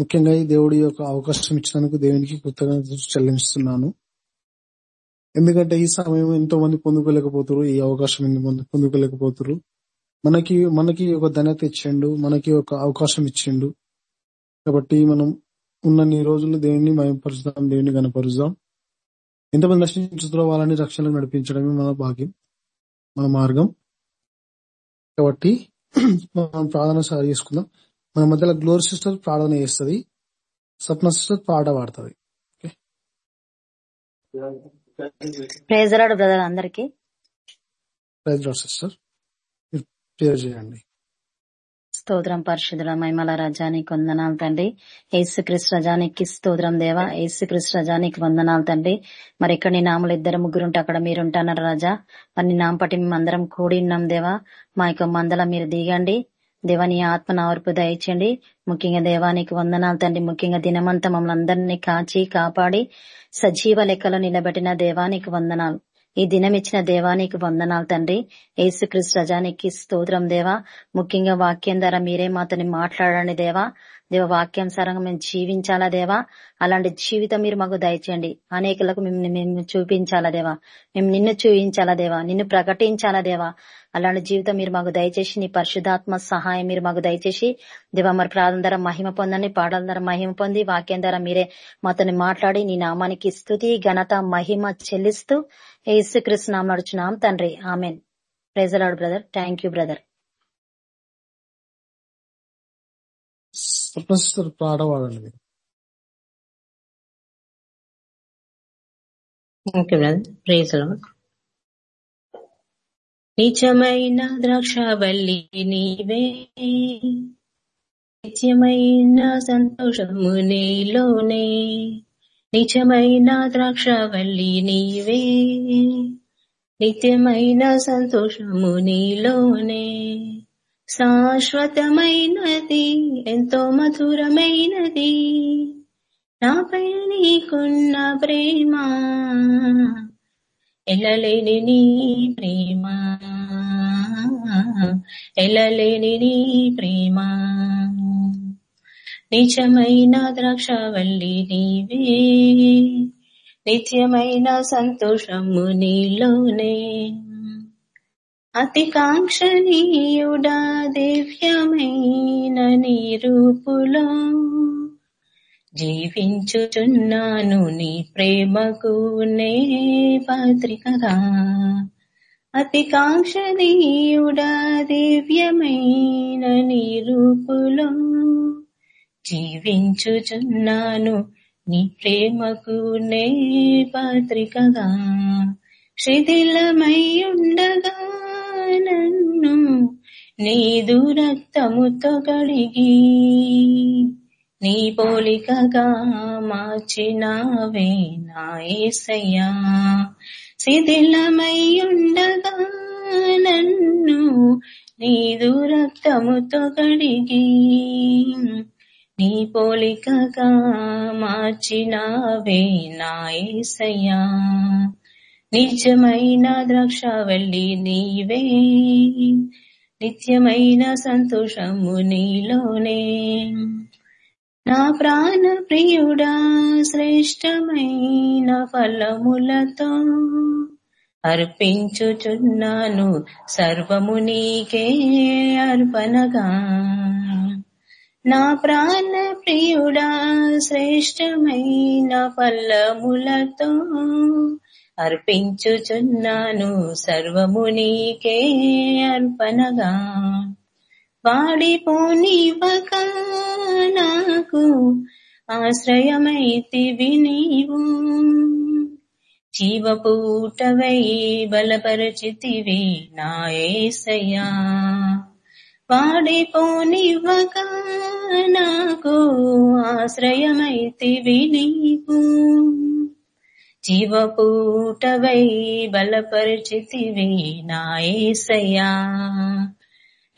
ముఖ్యంగా ఈ దేవుడి యొక్క అవకాశం ఇచ్చినందుకు దేవునికి కృతజ్ఞత చెల్లిస్తున్నాను. ఎందుకంటే ఈ సమయం ఎంతో మంది పొందుకోలేకపోతారు ఈ అవకాశం పొందుకోలేకపోతారు. మనకి మనకి ఒక ధన్యత ఇచ్చిండు మనకి ఒక అవకాశం ఇచ్చిండు. కాబట్టి మనం ఉన్న ఈ రోజులు దేవుని మయంపరుస్తాం దేవుని కనపరుస్తాం ఎంతమంది నశించుతున్న వాళ్ళని రక్షణకు నడిపించడమే మన భాగ్యం మన మార్గం. కాబట్టి మనం ప్రార్థన సార్ చేసుకుందాం మన మధ్యలో గ్లోర్ సిస్టర్ ప్రార్థన చేస్తుంది. సప్న సిస్టర్ పాట పాడుతుంది. బ్రదర్ అందరికి. ప్రైజ్ సిస్టర్ ప్రేయర్ చేయండి. స్తోత్రం పరిశుద్ధుల మైమల రజానికి వందనాలు తండ్రి. ఏసుక్రీస్తు రజానికి స్తోత్రం దేవా. ఏసుక్రీస్తు రజానికి వందనాలు తండ్రి. మరి ఇక్కడ నీ నామలు ఇద్దరు ముగ్గురుంటే అక్కడ మీరుంటున్నారు రాజా. మరి నీ నామ పట్టి మేమందరం కూడి ఉన్నాం దేవా. మా యొక్క మందల మీరు దిగండి. దేవాని ఆత్మ నార్పు దయచండి ముఖ్యంగా దేవానికి వందనాలు తండ్రి. ముఖ్యంగా దినమంతా మమ్మల్ని అందరినీ కాచి కాపాడి సజీవ లెక్కలో నిలబెట్టిన దేవానికి వందనాలు. ఈ దినం ఇచ్చిన దేవానికి వందనాలు తండ్రి. ఏసుక్రీస్తు రజానికి స్తోత్రం దేవా. ముఖ్యంగా వాక్యం ద్వారా మీరే మాతని మాట్లాడండి దేవా. దేవ వాక్యానుసారంగా మేము జీవించాలా దేవా? అలాంటి జీవితం మీరు మాకు దయచేయండి. అనేకులకు మేము మేము చూపించాలా దేవా? మేము నిన్ను చూపించాలా దేవా? నిన్ను ప్రకటించాలా దేవా? అలాంటి జీవితం మీరు మాకు దయచేసి నీ పరిశుధాత్మ సహాయం మీరు మాకు దయచేసి దేవా మరి ప్రార్థన ధర మహిమ పొందండి పాటల ధర మహిమ పొంది వాక్యం ధర మీరే మాతో మాట్లాడి నీ నామానికి స్థుతి ఘనత మహిమ చెల్లిస్తూ ఏసుకృష్ణ నామ నడుచున్నాం తండ్రి. Amen. Praise the lord brother. Thank you brother. Sister పాట మీరు. ఓకే బ్రదర్ ప్రేజ్ నిజమైన ద్రాక్షవల్లి నీవే. నిత్యమైన సంతోషము నీలోనే. నిజమైన ద్రాక్షవల్లి నీవే. నిత్యమైన సంతోషము నీలోనే. శాశ్వతమైనది ఎంతో మధురమైనది. నాపై నీకున్న ప్రేమ ఎలలేని నీ ప్రేమ. ఎలలేని నీ ప్రేమ. నిజమైన ద్రాక్షవల్లి నీవే. నిత్యమైన సంతోషము నీలోనే. అతి కాంక్షణీయుడా దివ్యమైన నీ రూపులో జీవించుచున్నాను నీ ప్రేమకు నే పత్రికగా. అతి కాంక్షణీయుడా దివ్యమైన నీ రూపులో జీవించుచున్నాను నీ ప్రేమకు నే పాత్రికగా. శిథిలమై ఉండగా నీదు రక్తముతో కడిగి నీ పోలికగా మార్చినావే నా ఏసయ్యా. శిథిలమై ఉండగా నన్ను నీదు రక్తముతో కడిగి నీ పోలికగా మార్చినావే నా ఏసయ్యా. నిజమైన వెళ్ళి నీవే నిత్యమైన సంతోషము నీలోనే. నా ప్రాణ ప్రియుడా శ్రేష్టమైన ఫలములతో అర్పించుచున్నాను. సర్వము నీకే అర్పణగా. నా ప్రాణ ప్రియుడా శ్రేష్టమైన ఫలములతో అర్పించుచున్నాను సర్వము నీకే అర్పణగా. వాడిపోనివ్వక నాకు ఆశ్రయమైతి వినీవు జీవపూటవై బలపరచితివి నాయసయ్యా వాడిపోనివ్వక నాకు ఆశ్రయమైతివి నీవు. జీవపూటవై బలపరిచితివి నా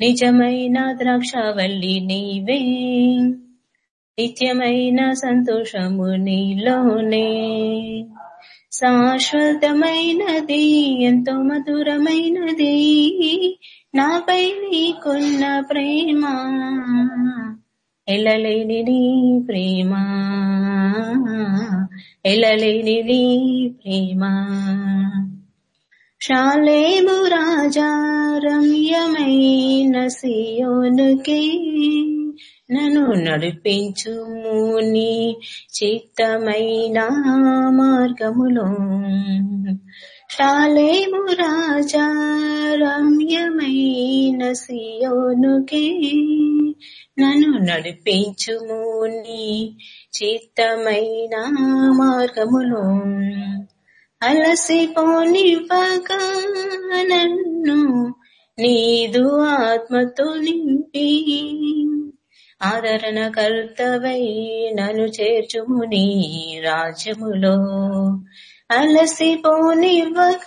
నిజమైన ద్రాక్షవల్లి నీవే నిత్యమైన సంతోషము నీలోనే. శాశ్వతమైనది ఎంతో ఎలలేని నీ ప్రేమ ఎలలేని నీ ప్రేమ. శాలేము రాజా రమ్యమైన సియోనుకి నన్ను నడిపించుము నీ చిత్తమైన మార్గములో. శాలేము రాజా రమ్యమైన సియోనుకే నన్ను నడిపించుము నీ చిత్తమైన మార్గములో అలసిపోనివ్వక నన్ను నీదు ఆత్మతో నింపి. ఆదరణ కర్తవై నన్ను చేర్చుము నీ రాజ్యములో. అలసిపోనివ్వక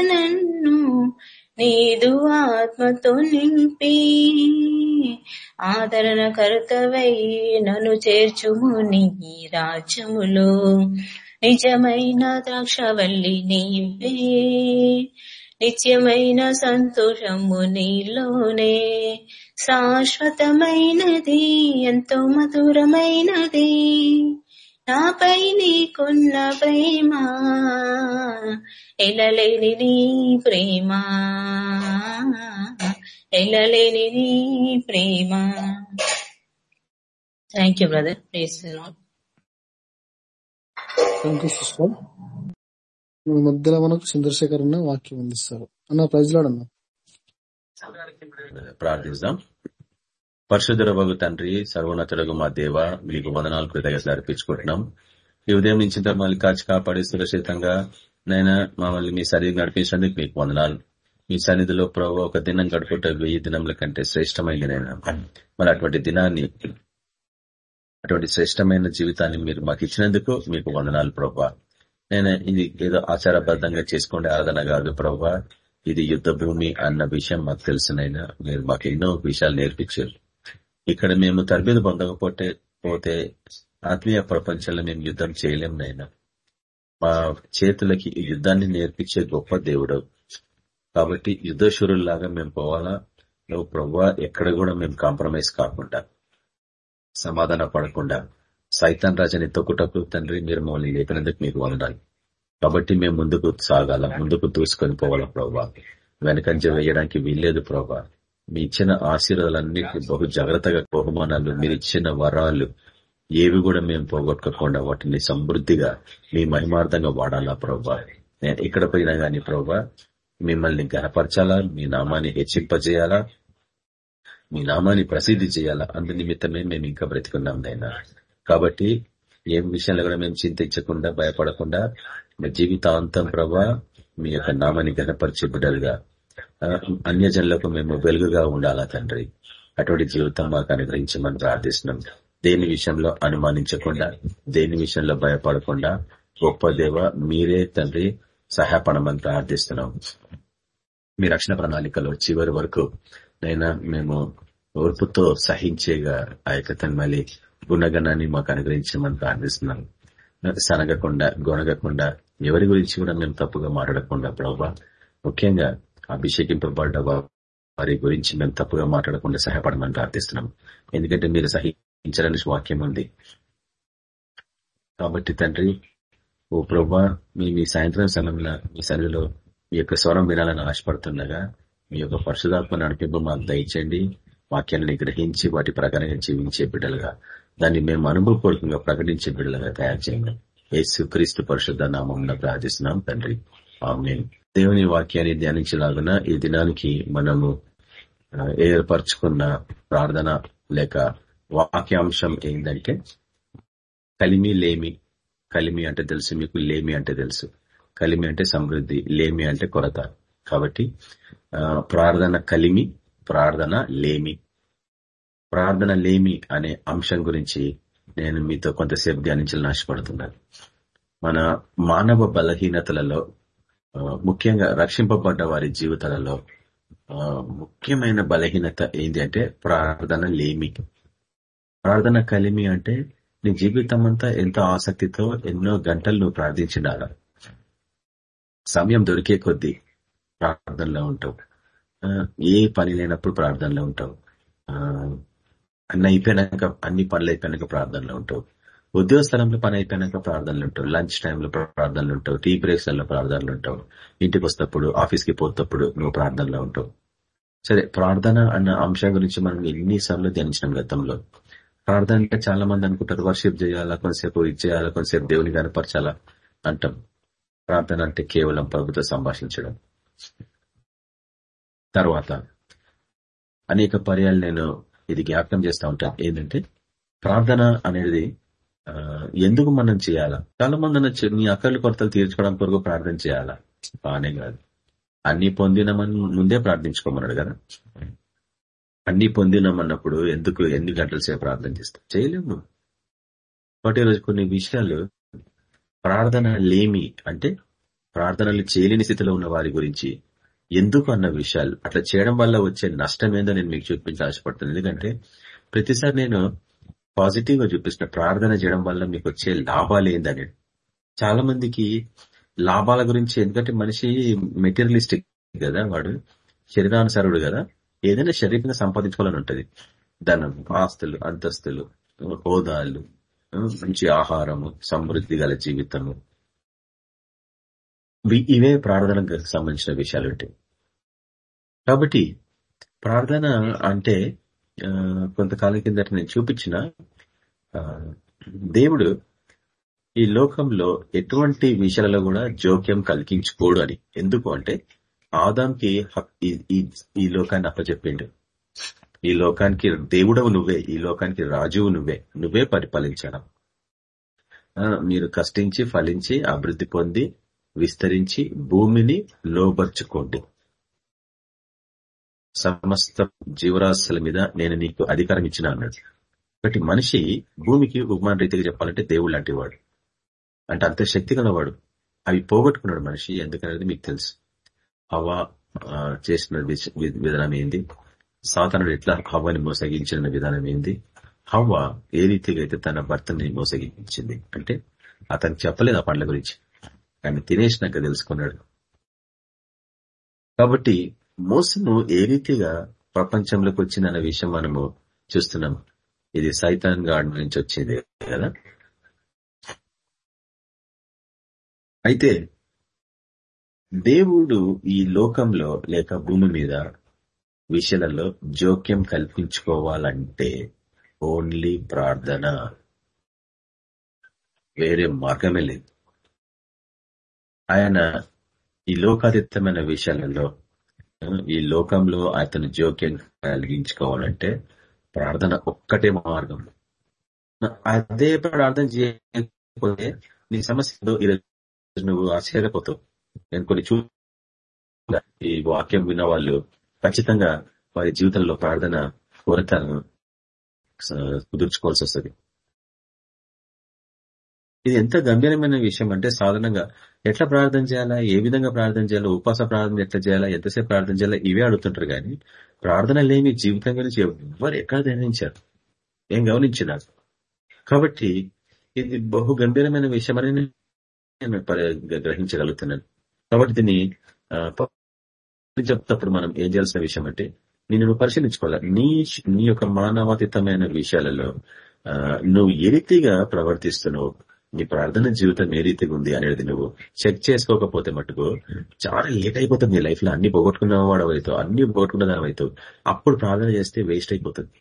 నన్ను నీదు ఆత్మతో నింపి ఆదరణ కర్తవై నన్ను చేర్చుము నీ రాజ్యములో. నిజమైన ద్రాక్షవల్లి నీవే నిత్యమైన సంతోషము నీలోనే. శాశ్వతమైనది ఎంతో మధురమైనది నాపై నీకున్న ప్రేమ. ఎలలేని నీ ప్రేమ. ఎలలేని నీ ప్రేమ. Thank you brother please thank you sister మీ మధ్యలో మనకు చంద్రశేఖర్ అన్న వాక్యం అందిస్తారు. అన్న ప్రైజ్లాడన్నా ప్రార్థిస్తాం పరిశుద్ధర వగు తండ్రి సర్వోన్నతుడగు మా దేవ మీకు వందనాలు కృతజ్ఞతలు అర్పించుకుంటున్నాం. ఈ ఉదయం నుంచి మమ్మల్ని కాచి కాపాడి సురక్షితంగా నైనా మమ్మల్ని మీ సరిగ్గా నడిపించినందుకు మీకు వందనాలు. మీ సన్నిధిలో ప్రభు ఒక దినం గడుపుట వెయ్యి దినముల కంటే శ్రేష్టమైంది నైనా మరి అటువంటి దినాన్ని అటువంటి శ్రేష్టమైన జీవితాన్ని మీరు మాకు ఇచ్చినందుకు మీకు వందనాలు ప్రభా. నేను ఇది ఏదో ఆచారబద్ధంగా చేసుకుంటే ఆరాధన కాదు ప్రభా. ఇది యుద్ధ భూమి అన్న విషయం మాకు తెలిసినైనా మీరు మాకు ఎన్నో విషయాలు నేర్పించారు. ఇక్కడ మేము తరబేది పొందకపోతే పోతే ఆత్మీయ ప్రపంచంలో మేము యుద్ధం చేయలేము నైనా. మా చేతులకి ఈ యుద్ధాన్ని నేర్పించే గొప్ప దేవుడు. కాబట్టి యుద్ధశూరుల్లాగా మేము పోవాలా? నువ్వు ప్రభా ఎక్కడ కూడా మేము కాంప్రమైజ్ కాకుండా సమాధాన పడకుండా సైతాన్ రాజని తొక్కుటప్పుడు తండ్రి మీరు మమ్మల్ని లేపినందుకు మీకు వండాలి కాబట్టి మేము ముందుకు సాగాల? ముందుకు దూసుకొని పోవాలా ప్రభావ వెనకంజ వేయడానికి వీల్లేదు ప్రభా మీ ఇచ్చిన ఆశీర్వాదాలన్నింటినీ బహు జాగ్రత్తగా బహుమానాలు మీరు ఇచ్చిన వరాలు ఏవి కూడా మేము పోగొట్టుకోకుండా వాటిని సమృద్ధిగా మీ మహిమార్థంగా వాడాలా ప్రభా నేను ఎక్కడ పోయినా గానీ ప్రభా మిమ్మల్ని గనపరచాలా మీ నామాన్ని హెచ్చింపజేయాలా మీ నామాన్ని ప్రసిద్ధి చేయాలా? అందు నిమిత్తమే మేము ఇంకా బ్రతికున్నాం నైనా కాబట్టి ఏం విషయంలో కూడా మేము చింతించకుండా భయపడకుండా మీ జీవితాంతం ప్రభా మీ యొక్క నామాన్ని గనపరిచే బిడ్డలుగా అన్యజనులకు మేము వెలుగుగా ఉండాలా తండ్రి. అటువంటి జీవితం మాకు అనుగ్రహించమని ప్రార్థిస్తున్నాం. దేని విషయంలో అనుమానించకుండా దేని విషయంలో భయపడకుండా గొప్ప దేవ మీరే తండ్రి సహాయపడమని ప్రార్థిస్తున్నాం మీ రక్షణ ప్రణాళికలో చివరి వరకు నైనా మేము ఓర్పుతో సహించేగా ఆ యొక్క తన్మలి గుణగణాన్ని మాకు అనుగ్రహించమని ప్రార్థిస్తున్నాం సనగకుండా గొనగకుండా ఎవరి గురించి కూడా మేము తప్పుగా మాట్లాడకుండా ప్రభావ ముఖ్యంగా అభిషేకింపబడ్డ వారి గురించి మేము తప్పుగా మాట్లాడకుండా సహాయపడమని ప్రార్థిస్తున్నాం ఎందుకంటే మీరు సహించాలని వాక్యం ఉంది కాబట్టి తండ్రి ఓ ప్రభా మీ మీ సాయంత్రం సమయంలో మీ సన్నిధిలో మీ యొక్క స్వరం వినాలని ఆశపడుతుండగా మీ యొక్క పరిశుధాత్మ నడిపింపు మాకు దయచేయండి. వాక్యాన్ని గ్రహించి వాటి ప్రకారంగా జీవించే బిడ్డలుగా దాన్ని మేము అనుభవపూర్వకంగా ప్రకటించే బిడ్డలుగా తయారు చేయండి. యేసు క్రీస్తు పరిశుద్ధ నామం ప్రార్థిస్తున్నాం తండ్రి. ఆమె దేవుని వాక్యాన్ని ధ్యానించలాగున ఈ దినానికి మనము ఏర్పరచుకున్న ప్రార్థన లేక వాక్యాంశం ఏంటంటే కలిమి లేమి. కలిమి అంటే తెలుసు మీకు లేమి అంటే తెలుసు. కలిమి అంటే సమృద్ధి లేమి అంటే కొరత. కాబట్టి ప్రార్థన కలిమి ప్రార్థన లేమి. ప్రార్థన లేమి అనే అంశం గురించి నేను మీతో కొంతసేపు ధ్యానించాలని ఆశపడుతున్నాను. మన మానవ బలహీనతలలో ముఖ్యంగా రక్షింపబడ్డ వారి జీవితాలలో ముఖ్యమైన బలహీనత ఏంటి అంటే ప్రార్థన లేమి. ప్రార్థన కలిమి అంటే నీ జీవితం అంతా ఎంతో ఆసక్తితో ఎన్నో గంటలు నువ్వు ప్రార్థించినాల సమయం దొరికే కొద్దీ ప్రార్థనలో ఉంటావు. ఏ పని లేనప్పుడు ప్రార్థనలో ఉంటావు. అన్ని అయిపోయినాక అన్ని పనులు అయిపోయినాక ప్రార్థనలో ఉంటావు. ఉద్యోగ స్థలంలో పని అయిపోయినాక ప్రార్థనలు ఉంటావు. లంచ్ టైంలో ప్రార్థనలు ఉంటావు. టీ బ్రేక్స్లలో ప్రార్థనలు ఉంటావు. ఇంటికి వస్తప్పుడు ఆఫీస్కి పోతప్పుడు నువ్వు ప్రార్థనలో ఉంటావు. సరే ప్రార్థన అన్న అంశం గురించి మనం ఎన్నిసార్లు ధ్యానించిన గతంలో? ప్రార్థన అంటే చాలా మంది అనుకుంటారు వర్షిప్ చేయాలా? కొంతసేపు ఇది చేయాలా? కొంతసేపు దేవుని కనపరచాలా? అంటాం. ప్రార్థన అంటే కేవలం ప్రభుత్వ సంభాషించడం. తర్వాత అనేక పర్యాలు నేను ఇది జ్ఞాపకం చేస్తా ఉంటాను. ఏంటంటే ప్రార్థన అనేది ఎందుకు మనం చేయాలా? చాలా మంది అనొచ్చు నీ అక్కర్లు కొరతలు తీర్చుకోవడం కొరకు ప్రార్థన చేయాలా? బానే కాదు. అన్ని పొందినమని ముందే ప్రార్థించుకోమన్నాడు కదా. అన్ని పొందినామన్నప్పుడు ఎందుకు ఎన్ని గంటల సేపు ప్రార్థన చేస్తాం? చేయలేము కాబట్టి ఈరోజు కొన్ని విషయాలు ప్రార్థన లేమి అంటే ప్రార్థనలు చేయలేని స్థితిలో ఉన్న వారి గురించి ఎందుకు అన్న విషయాలు అట్లా చేయడం వల్ల వచ్చే నష్టం ఏందో నేను మీకు చూపించి ఆశపడుతున్నాను. ఎందుకంటే ప్రతిసారి నేను పాజిటివ్గా చూపిస్తున్న ప్రార్థన చేయడం వల్ల మీకు వచ్చే లాభాలు ఏందని చాలా మందికి లాభాల గురించి ఎందుకంటే మనిషి మెటీరియలిస్టిక్ కదా వాడు శరీరానుసారుడు కదా. ఏదైనా శరీరంగా సంపాదించుకోవాలని ఉంటది. ధనం ఆస్తులు అంతస్తులు హోదాలు మంచి ఆహారము సమృద్ధి గల జీవితము. ఇవే ప్రార్థనకు సంబంధించిన విషయాలు ఉంటాయి. కాబట్టి ప్రార్థన అంటే కొంతకాలం కిందట నేను చూపించిన దేవుడు ఈ లోకంలో ఎటువంటి విషయాలలో కూడా జోక్యం కలిగించుకోడు అని. ఎందుకు అంటే ఆదాంకి ఈ లోకాన్ని అప్పచెప్పిండు. ఈ లోకానికి దేవుడవు నువ్వే ఈ లోకానికి రాజువు నువ్వే నువ్వే పరిపాలించడం మీరు కష్టించి ఫలించి అభివృద్ధి పొంది విస్తరించి భూమిని లోబర్చుకోండి. సమస్త జీవరాశుల మీద నేను నీకు అధికారం ఇచ్చిన అన్నాడు. కాబట్టి మనిషి భూమికి ఉపమాన రీతిగా చెప్పాలంటే దేవుడు లాంటి వాడు అంటే అంత శక్తి గలవాడు. అవి పోగొట్టుకున్నాడు మనిషి ఎందుకనేది మీకు తెలుసు. హవా చేసిన విధానం ఏంది? సాతానుడు ఎట్లా హవ్వని మోసగించిన విధానం ఏంది? హవ్వ ఏ రీతిగా అయితే తన భర్తని మోసగించింది? అంటే అతను చెప్పలేదు ఆ పండ్ల గురించి. కానీ తినేసినాక తెలుసుకున్నాడు. కాబట్టి మోసము ఏ రీతిగా ప్రపంచంలోకి వచ్చిందన్న విషయం మనము చూస్తున్నాం. ఇది సైతాన్ గాడ్ నుంచి వచ్చింది కదా? అయితే దేవుడు ఈ లోకంలో లేక భూమి మీద విషయాలలో జోక్యం కల్పించుకోవాలంటే ఓన్లీ ప్రార్థన. వేరే మార్గమే లేదు. ఆయన ఈ లోకాతీతమైన విషయాలలో ఈ లోకంలో అతను జోక్యం కలిగించుకోవాలంటే ప్రార్థన ఒక్కటే మార్గం. అదే ప్రార్థన చేయకపోతే నీ సమస్యలో ఈరోజు నువ్వు ఆశ్చర్యపోతావు. నేను కొన్ని చూ ఈ వాక్యం విన్న వాళ్ళు ఖచ్చితంగా వారి జీవితంలో ప్రార్థన కొరత కుదుర్చుకోవాల్సి వస్తుంది. ఇది ఎంత గంభీరమైన విషయం అంటే సాధారణంగా ఎట్లా ప్రార్థన చేయాలా ఏ విధంగా ప్రార్థన చేయాలా ఉపాస ప్రార్థన ఎట్లా చేయాలా ఎంతసేపు ప్రార్థన చేయాలా ఇవే అడుగుతుంటారు కానీ ప్రార్థన లేని జీవితం గురించి ఎవరు ఎక్కడ ధ్యానించారు? ఏం గమనించిన కాబట్టి ఇది బహు గంభీరమైన విషయం అని నేను గ్రహించగలుగుతున్నాను. కాబట్టి దీన్ని చెప్తప్పుడు మనం ఏం చేయాల్సిన విషయం అంటే నేను నువ్వు పరిశీలించుకోవాలి? నీ నీ యొక్క మానవాతీతమైన విషయాలలో నువ్వు ఏ రీతిగా ప్రవర్తిస్తున్నావు? నీ ప్రార్థన జీవితం ఏ రీతిగా ఉంది అనేది నువ్వు చెక్ చేసుకోకపోతే మటుకు చాలా లేట్ అయిపోతుంది నీ లైఫ్లో అన్ని పోగొట్టుకున్న వాడు అవుతావు అన్ని పోగొట్టుకున్న దాని అవుతావు. అప్పుడు ప్రార్థన చేస్తే వేస్ట్ అయిపోతుంది.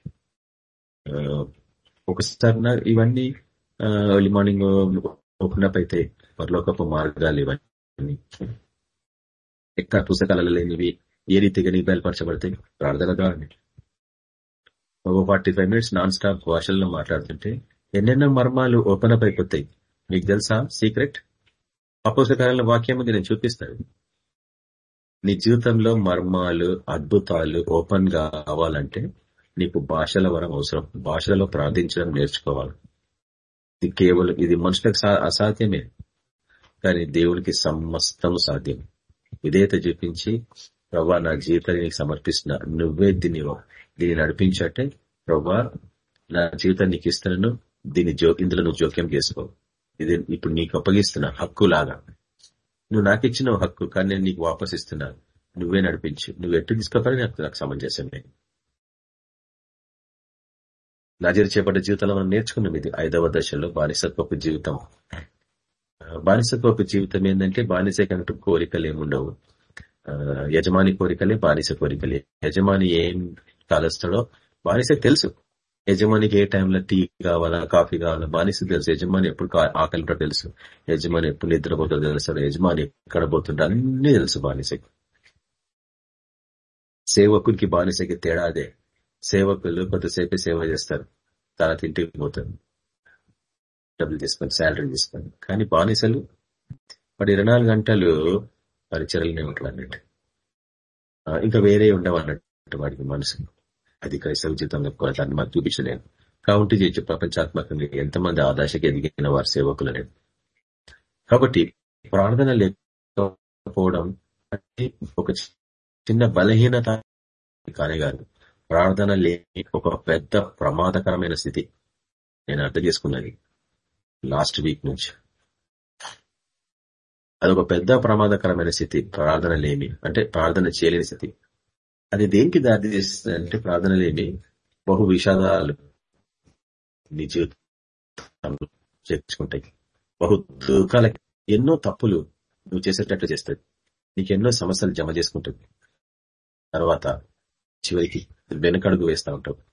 ఒకసారి ఇవన్నీ ఎర్లీ మార్నింగ్ ఓపెన్ అప్ అయితే పరలోకపు మార్గాలు ఇవన్నీ ఎక్కడ పుస్తకాలలో లేనివి ఏ రీతిగా నీకు బయలుపరచబడతాయి? ప్రార్థన ద్వారా ఒక forty five minutes non stop భాషల్లో మాట్లాడుతుంటే ఎన్నెన్నో మర్మాలు ఓపెన్ అప్ అయిపోతాయి. మీకు తెలుసా సీక్రెట్? అపోసకాల వాక్యం నేను చూపిస్తాను. నీ జీవితంలో మర్మాలు అద్భుతాలు ఓపెన్గా కావాలంటే నీకు భాషల వరం అవసరం. భాషలలో ప్రార్థించడం నేర్చుకోవాలి. ఇది కేవలం ఇది మనుషులకు అసాధ్యమే. కానీ దేవునికి సమస్తం సాధ్యం. విధేయత చూపించి ప్రభా నా జీవితాన్ని నీకు సమర్పిస్తున్నా. నువ్వే దీన్ని దీన్ని నడిపించటే ప్రభా నా జీవితాన్ని నీకు ఇస్తున్నాను. దీన్ని జో ఇందులో నువ్వు జోక్యం చేసుకో. ఇది ఇప్పుడు నీకు అప్పగిస్తున్నా హక్కు లాగా నువ్వు నాకు ఇచ్చిన హక్కు కానీ నేను నీకు వాపస్ ఇస్తున్నా. నువ్వే నడిపించు. నువ్వు ఎట్టు తీసుకోవాలని నాకు నాకు సమంజసమే నజరు చేపట్టే జీవితంలో మనం నేర్చుకున్నాం ఇది. ఐదవ దశలో బానిసత్వపు జీవితం. బానిసత్వపు జీవితం ఏంటంటే బానిస కంటూ కోరికలు ఏముండవు. యజమాని కోరికలే బానిస కోరికలే. యజమాని ఏం కాలుస్తాడో బానిస తెలుసు. యజమానికి ఏ టైంలో టీ కావాలా కాఫీ కావాలా బానిస తెలుసు. యజమాని ఎప్పుడు కా- తెలుసు. యజమాని ఎప్పుడు నిద్రపోతుందో తెలుస్తాడు. యజమాని ఎక్కడ పోతుండో అన్ని తెలుసు బానిసకి. సేవకునికి బానిసకి తేడా అదే. సేవకులు కొద్దిసేపే సేవ చేస్తారు. తర్వాత ఇంటికి పోతారు. డబ్బులు తీసుకొని శాలరీ తీసుకొని. కానీ బానిసలు వాడు ఇరవై నాలుగు గంటలు పరిచయలనే ఉంటాడు అన్నట్టు ఇంకా వేరే ఉండవు అన్నట్టు వాడికి మనసు. అది క్రైస్తవ జీవితంలో కూడా దాన్ని మాకు చూపించలేను కౌంటీ చేయొచ్చు ప్రపంచాత్మకంగా ఎంతమంది ఆదాశకి ఎదిగిన వారి సేవకులు నేను కాబట్టి ప్రార్థన లేకపోవడం అంటే ఒక చిన్న బలహీనత కానీ కాదు. ప్రార్థన లేని ఒక పెద్ద ప్రమాదకరమైన స్థితి. నేను అర్థం చేసుకున్నది. లాస్ట్ వీక్ నుంచి. అదొక పెద్ద ప్రమాదకరమైన స్థితి ప్రార్థన లేమి అంటే ప్రార్థన చేయలేని స్థితి. అది దేనికి దారి తీస్తుంది అంటే ప్రార్థన లేమి బహు విషాదాలు నీ జీవితంలో చేర్చుకుంటాయి బహు దుఃఖాల ఎన్నో తప్పులు నువ్వు చేసేటట్లు చేస్తుంది నీకు ఎన్నో సమస్యలు జమ చేసుకుంటుంది తర్వాత చివరికి వెనకడుగు వేస్తా ఉంటావు.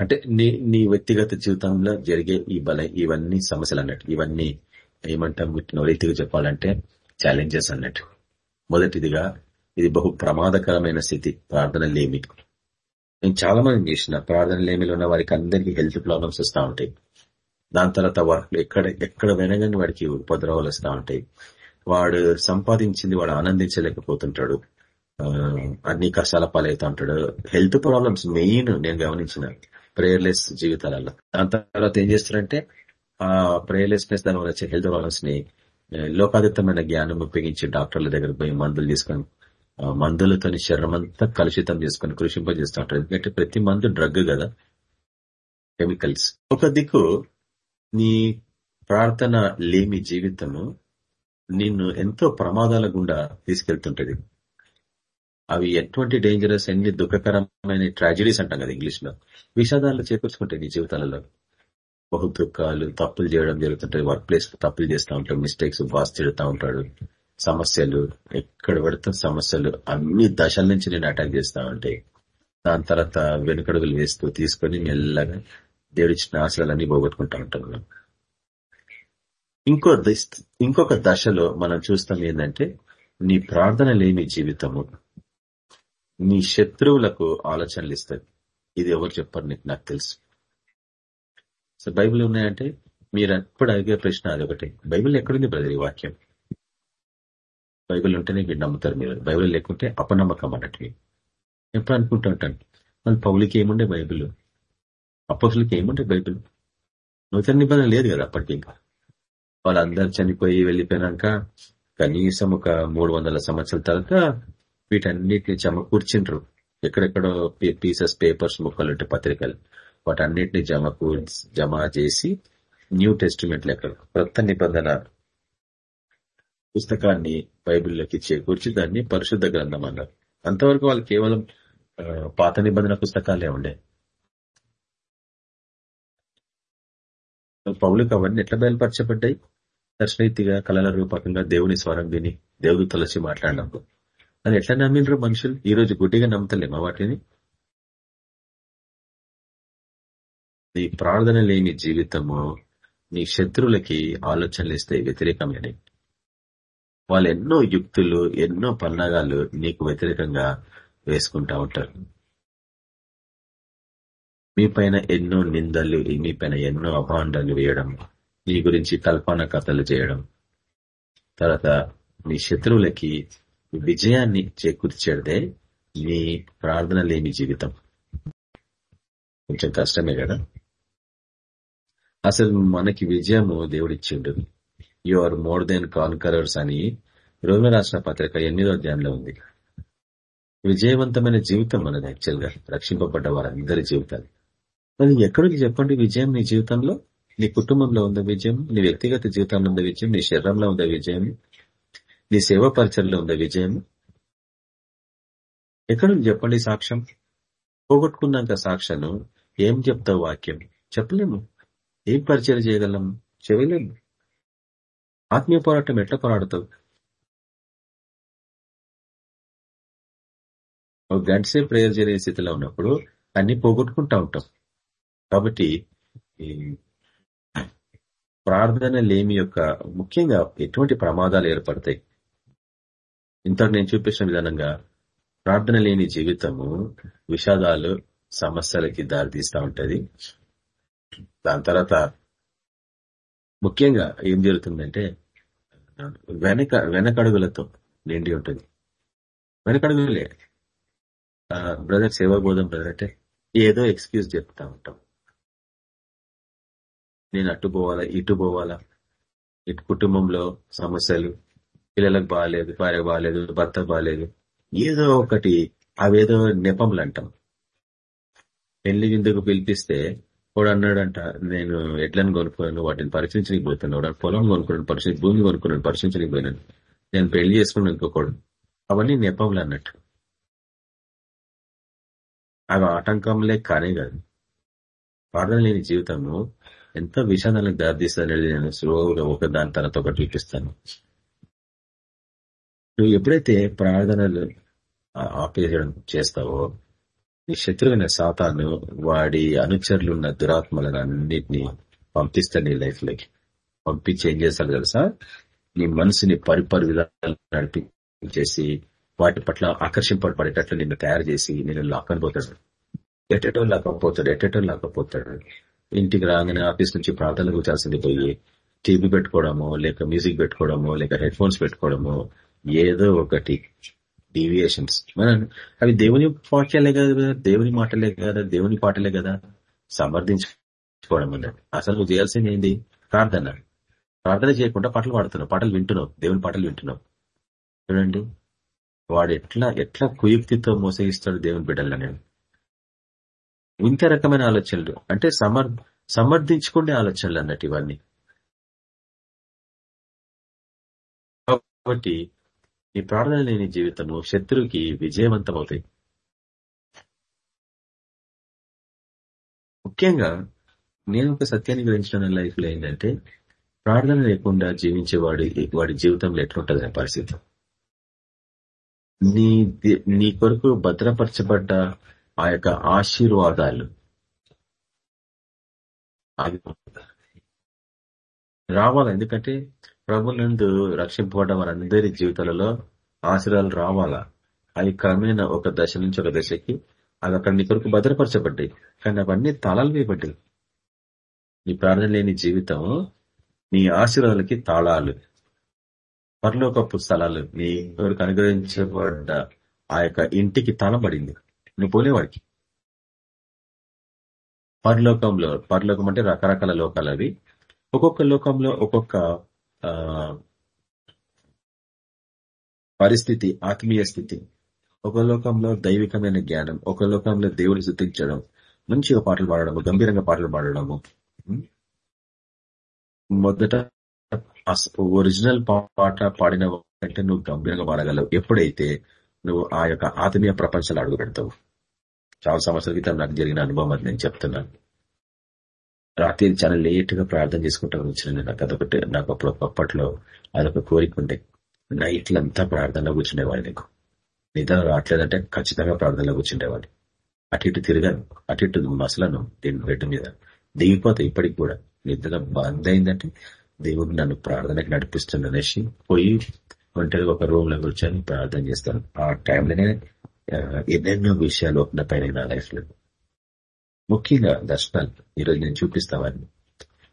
అంటే నీ నీ వ్యక్తిగత జీవితంలో జరిగే ఈ బల ఇవన్నీ సమస్యలు అన్నట్టు ఇవన్నీ ఏమంటాం వీటిని రీతిగా చెప్పాలంటే ఛాలెంజెస్ అన్నట్టు. మొదటిదిగా ఇది బహు ప్రమాదకరమైన స్థితి ప్రార్థన లేమి నేను చాలా మంది చేసిన ప్రార్థన లేమిలో ఉన్న వారికి అందరికీ హెల్త్ ప్రాబ్లమ్స్ వస్తూ ఉంటాయి. దాని తర్వాత వాడు ఎక్కడ ఎక్కడ వినగానే వాడికి ఉపద్రవాలు వస్తూ ఉంటాయి. వాడు సంపాదించింది వాడు ఆనందించలేకపోతుంటాడు. అన్ని కష్టాల పాలవుతూ ఉంటాడు. హెల్త్ ప్రాబ్లమ్స్ మెయిన్ నేను గమనించిన ప్రేయర్లెస్ జీవితాలలో. దాని తర్వాత ఏం చేస్తారంటే ఆ ప్రేయర్లెస్నెస్ దాని వల్ల వచ్చే హెల్త్ ప్రాబ్లమ్స్ని లోకాతీతమైన జ్ఞానం ఉపయోగించి డాక్టర్ల దగ్గర పోయి మందులు తీసుకొని మందులతో శరీరం అంతా కలుషితం చేసుకొని కృషింపజేస్తూ ఉంటారు ఎందుకంటే ప్రతి మందు డ్రగ్ కదా. కెమికల్స్ ఒక దిక్కు నీ ప్రార్థన లేమి జీవితము నిన్ను ఎంతో ప్రమాదాల గుండా తీసుకెళ్తుంటది. అవి ఎటువంటి డేంజరస్ ఎన్ని దుఃఖకరమైన ట్రాజడీస్ అంటాం కదా ఇంగ్లీష్లో విషాదాలు చేకూర్చుకుంటాయి నీ జీవితాలలో. బహు దుఃఖాలు తప్పులు చేయడం జరుగుతుంటాయి. వర్క్ ప్లేస్ తప్పులు చేస్తూ ఉంటాడు మిస్టేక్స్ బాస్ తిడుతూ ఉంటాడు సమస్యలు ఎక్కడ పడితే సమస్యలు అన్ని దశల నుంచి నేను అటాక్ చేస్తా ఉంటాయి దాని తర్వాత వెనుకడుగులు వేస్తూ తీసుకొని మెల్లగా దేవుడిచ్చిన ఆశలన్నీ పోగొట్టుకుంటా ఉంటాను ఇంకో ఇంకొక దశలో మనం చూస్తాం ఏంటంటే నీ ప్రార్థన లేని జీవితము నీ శత్రువులకు ఆలోచనలు ఇస్తుంది ఇది ఎవరు చెప్పారు నీకు? నాకు తెలుసు. సో బైబిల్ ఉన్నాయంటే మీరు ఎప్పుడు అడిగే ప్రశ్న అది ఒకటి. బైబిల్ ఎక్కడుంది బ్రదర్ ఈ వాక్యం? బైబిల్ ఉంటేనే మీరు నమ్ముతారు మీరు. బైబిల్ లేకుంటే అపనమ్మకం అన్నట్టు. ఎప్పుడు అనుకుంటూ ఉంటాను మళ్ళీ పౌలికి ఏముండే బైబిల్? అపోసులకి ఏముండే బైబిల్? నూతన నిబంధన లేదు కదా అప్పటికి ఇంకా. వాళ్ళందరూ చనిపోయి వెళ్ళిపోయినాక కనీసం ఒక మూడు వందల సంవత్సరాల తర్వాత వీటన్నిటిని జమకూర్చిండ్రు ఎక్కడెక్కడో పీసెస్ పేపర్స్ ముక్కలు ఉంటాయి పత్రికలు. వాటన్నిటిని జమ జమ చేసి న్యూ టెస్టిమెంట్ లెక్క కొత్త నిబంధన పుస్తకాన్ని బైబిల్లోకి చేకూర్చి దాన్ని పరిశుద్ధ గ్రంథం అన్నారు. అంతవరకు వాళ్ళు కేవలం పాత నిబంధన పుస్తకాలే ఉండే. పౌలకు అవన్నీ ఎట్లా బయలుపరచబడ్డాయి? దర్శనీతిగా కళల రూపకంగా దేవుని స్వరం విని దేవుడు తలసి మాట్లాడినప్పుడు. అది ఎట్లా నమ్మిండ్రు మనుషులు? ఈ రోజు గుడ్డిగా నమ్మతలేమా వాటిని. నీ ప్రార్థన లేని జీవితము నీ శత్రువులకి ఆలోచనలు ఇస్తాయి వ్యతిరేకమైనవి వాళ్ళు ఎన్నో యుక్తులు ఎన్నో పన్నాగాలు నీకు వ్యతిరేకంగా వేసుకుంటా ఉంటారు. మీ పైన ఎన్నో నిందలు మీ పైన ఎన్నో అభాండాలు వేయడం నీ గురించి కల్పన కథలు చేయడం. తర్వాత మీ శత్రువులకి విజయాన్ని చేకూర్చేదే నీ ప్రార్థన లేని జీవితం. కొంచెం కష్టమే కదా? అసలు మనకి విజయము దేవుడిచ్చిండు you are more than conquerors అని రోమ రాసిన పత్రిక ఎనిమిదో అధ్యాయంలో ఉంది. విజయవంతమైన జీవితం మనది యాక్చువల్గా రక్షింపబడ్డ వారందరి జీవితాలు. మరి ఎక్కడికి చెప్పండి? విజయం నీ జీవితంలో? నీ కుటుంబంలో ఉన్న విజయం నీ వ్యక్తిగత జీవితంలో ఉన్న విజయం నీ శరీరంలో ఉన్న విజయం నీ సేవా పరిచయంలో ఉన్న విజయం ఎక్కడుంది చెప్పండి సాక్ష్యం? పోగొట్టుకున్నాక సాక్ష్యం ఏం చెప్తావు వాక్యం? చెప్పలేము. ఏం పరిచయం చేయగలం? చేయలేము ఆత్మీయ పోరాటం ఎట్లా పోరాడతావు? ఒక గంట సేపు ప్రేయర్ చేసే స్థితిలో ఉన్నప్పుడు అన్ని పోగొట్టుకుంటా ఉంటాం. కాబట్టి ఈ ప్రార్థన లేమి యొక్క ముఖ్యంగా ఎటువంటి ప్రమాదాలు ఏర్పడతాయి? ఇంతకు నేను చూపించిన విధానంగా ప్రార్థన లేని జీవితము విషాదాలు సమస్యలకి దారితీస్తూ ఉంటుంది. దాని తర్వాత ముఖ్యంగా ఏం జరుగుతుందంటే వెనక వెనకడుగులతో నిండి ఉంటుంది. వెనకడుగులే. బ్రదర్ సేవాబోధం బ్రదర్ అంటే ఏదో ఎక్స్క్యూజ్ చెప్తా ఉంటాం. నేను అట్టు పోవాలా ఇటు పోవాలా? ఇటు కుటుంబంలో సమస్యలు పిల్లలకు బాగాలేదు భార్య బాగాలేదు భర్త బాగాలేదు ఏదో ఒకటి అవేదో నెపములు అంటాం పెళ్ళి విందుకు పిలిపిస్తే వాడు అన్నాడంట నేను ఎడ్లను కొనుక్కున్నాను వాటిని పరిశీలించడానికి పోతున్నాను వాడు పొలం కొనుక్కున్నాను పరిశీలి భూమి కొనుక్కున్నాను పరిశీలించడానికి పోయినాను నేను పెళ్ళి చేసుకున్నాను ఇంకొకడు అవన్నీ నెపములు అన్నట్టు. అవి ఆటంకంలే కానే కాదు. ప్రార్థన లేని జీవితము ఎంత విషాదాలకు దారితీస్తుంది నేను స్లోగా ఒక దాని తర్వాత ఒకటి చూపిస్తాను. నువ్వు ఎప్పుడైతే ప్రార్థనలు ఆపేయడం చేస్తావో నీ శత్రువైన సాతాను వాడి అనుచరులు ఉన్న దురాత్మలను అన్నిటినీ పంపిస్తాడు నీ లైఫ్లోకి పంపించి ఏం చేస్తాడు తెలుసా నీ మనసుని పరిపరి విధాలు నడిపించేసి వాటి పట్ల ఆకర్షింపబడేటట్లు నిన్ను తయారు చేసి నేను లాక్కని పోతాడు ఎట్టటో లాక్కపోతాడు ఎట్టటో లాక్కపోతాడు ఇంటికి రాగానే ఆఫీస్ నుంచి ప్రార్థనలు కూర్చాల్సింది పోయి టీవీ పెట్టుకోవడము లేక మ్యూజిక్ పెట్టుకోవడము లేక హెడ్ ఫోన్స్ పెట్టుకోవడము ఏదో ఒకటి డీవియేషన్స్ మన అవి దేవుని వాక్యాలే కదా దేవుని మాటలే కదా? దేవుని పాటలే కదా? సమర్థించుకోవడం అన్నది అసలు నువ్వు చేయాల్సింది ఏంది? ప్రార్థన. ప్రార్థన చేయకుండా పాటలు పాడుతున్నావు. పాటలు వింటున్నావు. దేవుని పాటలు వింటున్నావు. చూడండి. వాడు ఎట్లా ఎట్లా కుయుక్తితో మోసగిస్తాడు దేవుని బిడ్డలు నేను ఇంత రకమైన ఆలోచనలు. అంటే సమర్ సమర్థించుకునే ఆలోచనలు అన్నట్టు ఇవన్నీ. కాబట్టి నీ ప్రార్థన లేని జీవితము శత్రువుకి విజయవంతమవుతాయి. ముఖ్యంగా నేను ఒక సత్యాన్ని గ్రహించిన లైఫ్లో ఏంటంటే ప్రార్థన లేకుండా జీవించే వాడి జీవితంలో ఎట్లుంటది అనే పరిస్థితి. నీ నీ కొరకు భద్రపరచబడ్డ ఆ యొక్క ఆశీర్వాదాలు రావాలి. ఎందుకంటే ప్రభునందు రక్షింపబడ్డ వారందరి జీవితాలలో ఆశీర్వాదాలు రావాలా? అవి క్రమేణా ఒక దశ నుంచి ఒక దశకి అవి అక్కడ నీ కొరకు భద్రపరచబడ్డాయి. కానీ అవన్నీ తాళాలు వేయబడ్డాయి నీ ప్రార్థన లేని జీవితం నీ ఆశీర్వాదాలకి తాళాలు. పరలోకపు స్థలాలు నీ కొరకు అనుగ్రహించబడ్డ ఆ యొక్క ఇంటికి తాళబడింది నువ్వు పోలేవాడికి. పరలోకంలో పరలోకం అంటే రకరకాల లోకాలు అవి. ఒక్కొక్క లోకంలో ఒక్కొక్క పరిస్థితి ఆత్మీయ స్థితి. ఒక లోకంలో దైవికమైన జ్ఞానం ఒక లోకంలో దేవుని శుద్ధించడం మంచిగా పాటలు పాడడము గంభీరంగా పాటలు పాడడము. మొదట ఒరిజినల్ పాట పాడిన కంటే నువ్వు గంభీరంగా పాడగలవు. ఎప్పుడైతే నువ్వు ఆ యొక్క ఆత్మీయ ప్రపంచాలు అడుగు పెడతావు. చాలా సంవత్సరాల క్రితం నాకు జరిగిన అనుభవం అని నేను చెప్తున్నాను. రాత్రి చాలా లేట్గా ప్రార్థన చేసుకుంటాం వచ్చిన నాకు అదొకటి నాకు అప్పుడు అప్పట్లో అదొక కోరిక ఉండే. నైట్లంతా ప్రార్థనలో కూర్చుండేవాడిని నీకు నిద్ర రావట్లేదంటే ఖచ్చితంగా ప్రార్థనలో కూర్చుండేవాడి అటు ఇటు తిరిగాను అటు ఇటు మసలను దీని బెడ్ మీద. దిగిపోతే ఇప్పటికి కూడా నిద్ర బంద్ అయిందంటే దేవుడు నన్ను ప్రార్థనకి నడిపిస్తుంది అనేసి పోయి ఒంటరిగా ఒక రూమ్లో కూర్చొని ప్రార్థన చేస్తాను. ఆ టైంలోనే ఎన్నెన్నో విషయాలు నా పైన నా లైఫ్లో. ముఖ్యంగా దర్శనాలు. ఈరోజు నేను చూపిస్తామని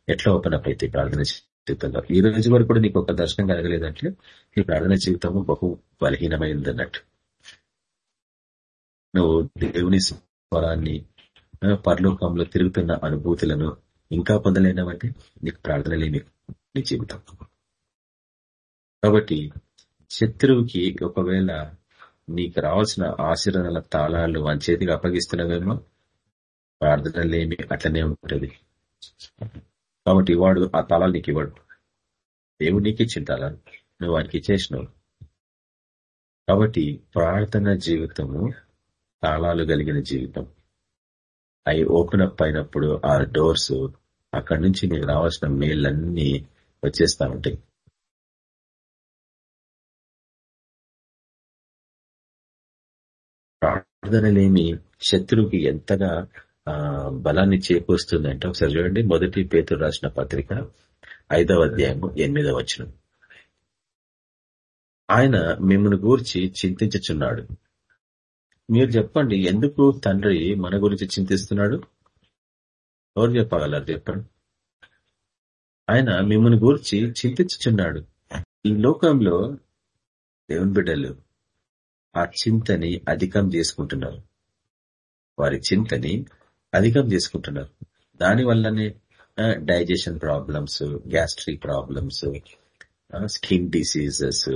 ఎట్లా ఓపెన్ అప్ అయితే ప్రార్థన జీవితంలో? ఈ రోజు వరకు కూడా నీకు ఒక దర్శనం కలగలేదంటే నీ ప్రార్థన జీవితము బహు బలహీనమైంది అన్నట్టు నువ్వు దేవుని స్వరాన్ని పరలోకంలో తిరుగుతున్న అనుభూతులను ఇంకా పొందలేనావంటే నీకు ప్రార్థన లేని నీ జీవితం. కాబట్టి శత్రువుకి ఒకవేళ నీకు రావాల్సిన ఆశీర్వాదాల తాళాలు వన్ అప్పగిస్తున్నావేమో ప్రార్థన లేమి అట్లనే ఉంటుంది. కాబట్టి వాడు ఆ తలాలు నీకు ఇవ్వడు. దేవుడు నీకు ఇచ్చిన తలాలు. నువ్వు వానికి ఇచ్చేసినావు కాబట్టి ప్రార్థన జీవితము తాళాలు కలిగిన జీవితం. అవి ఓపెన్ అప్ అయినప్పుడు ఆ డోర్స్ అక్కడి నుంచి నీకు రావాల్సిన మేళ్ళన్నీ వచ్చేస్తా ఉంటాయి. ప్రార్థనలేమి శత్రువుకి ఎంతగా బలాన్ని చేకూరుస్తుందంటే ఒకసారి చూడండి. మొదటి పేతురు రాసిన పత్రిక ఐదవ అధ్యాయము ఎనిమిదవ వచనం. ఆయన మిమ్మల్ని గూర్చి చింతించుచున్నాడు. మీరు చెప్పండి ఎందుకు తండ్రి మన గురించి చింతిస్తున్నాడు? ఎవరు చెప్పగలరు చెప్పండి. ఆయన మిమ్మల్ని గూర్చి చింతించుచున్నాడు. ఈ లోకంలో దేవుని బిడ్డలు ఆ చింతని అధికం చేసుకుంటున్నారు. వారి చింతని అధికం చేసుకుంటున్నారు దాని వల్లనే digestion problems gastric problems skin diseases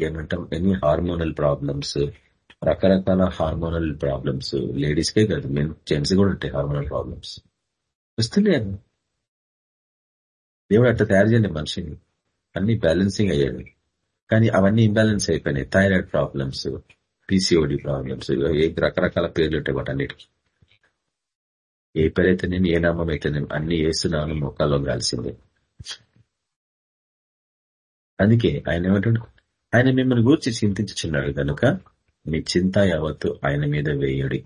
ఏమంటాం ఎన్ని హార్మోనల్ ప్రాబ్లమ్స్ రకరకాల హార్మోనల్ ప్రాబ్లమ్స్ లేడీస్ కే కాదు మేము జెంట్స్ కూడా ఉంటాయి హార్మోనల్ ప్రాబ్లమ్స్ వస్తున్నాయి దేవుడు అట్లా తయారు చేయండి మనిషిని. అన్ని బ్యాలెన్సింగ్ అయ్యాడు. కానీ అవన్నీ ఇంబ్యాలెన్స్ అయిపోయినాయి. Thyroid problems PCOD problems. ఏ రకరకాల పేర్లు ఉంటాయి వాటన్నిటికి ఏ పేరైతే నేను ఏ నామం అయితే నేను అన్ని వేస్తున్నాను మొక్కల్లో కాల్సిందే అందుకే ఆయన ఏమంటాడు? ఆయన మిమ్మల్ని గురించి చింతించుచున్నాడు కనుక మీ చింత యావత్తు ఆయన మీద వేయడి.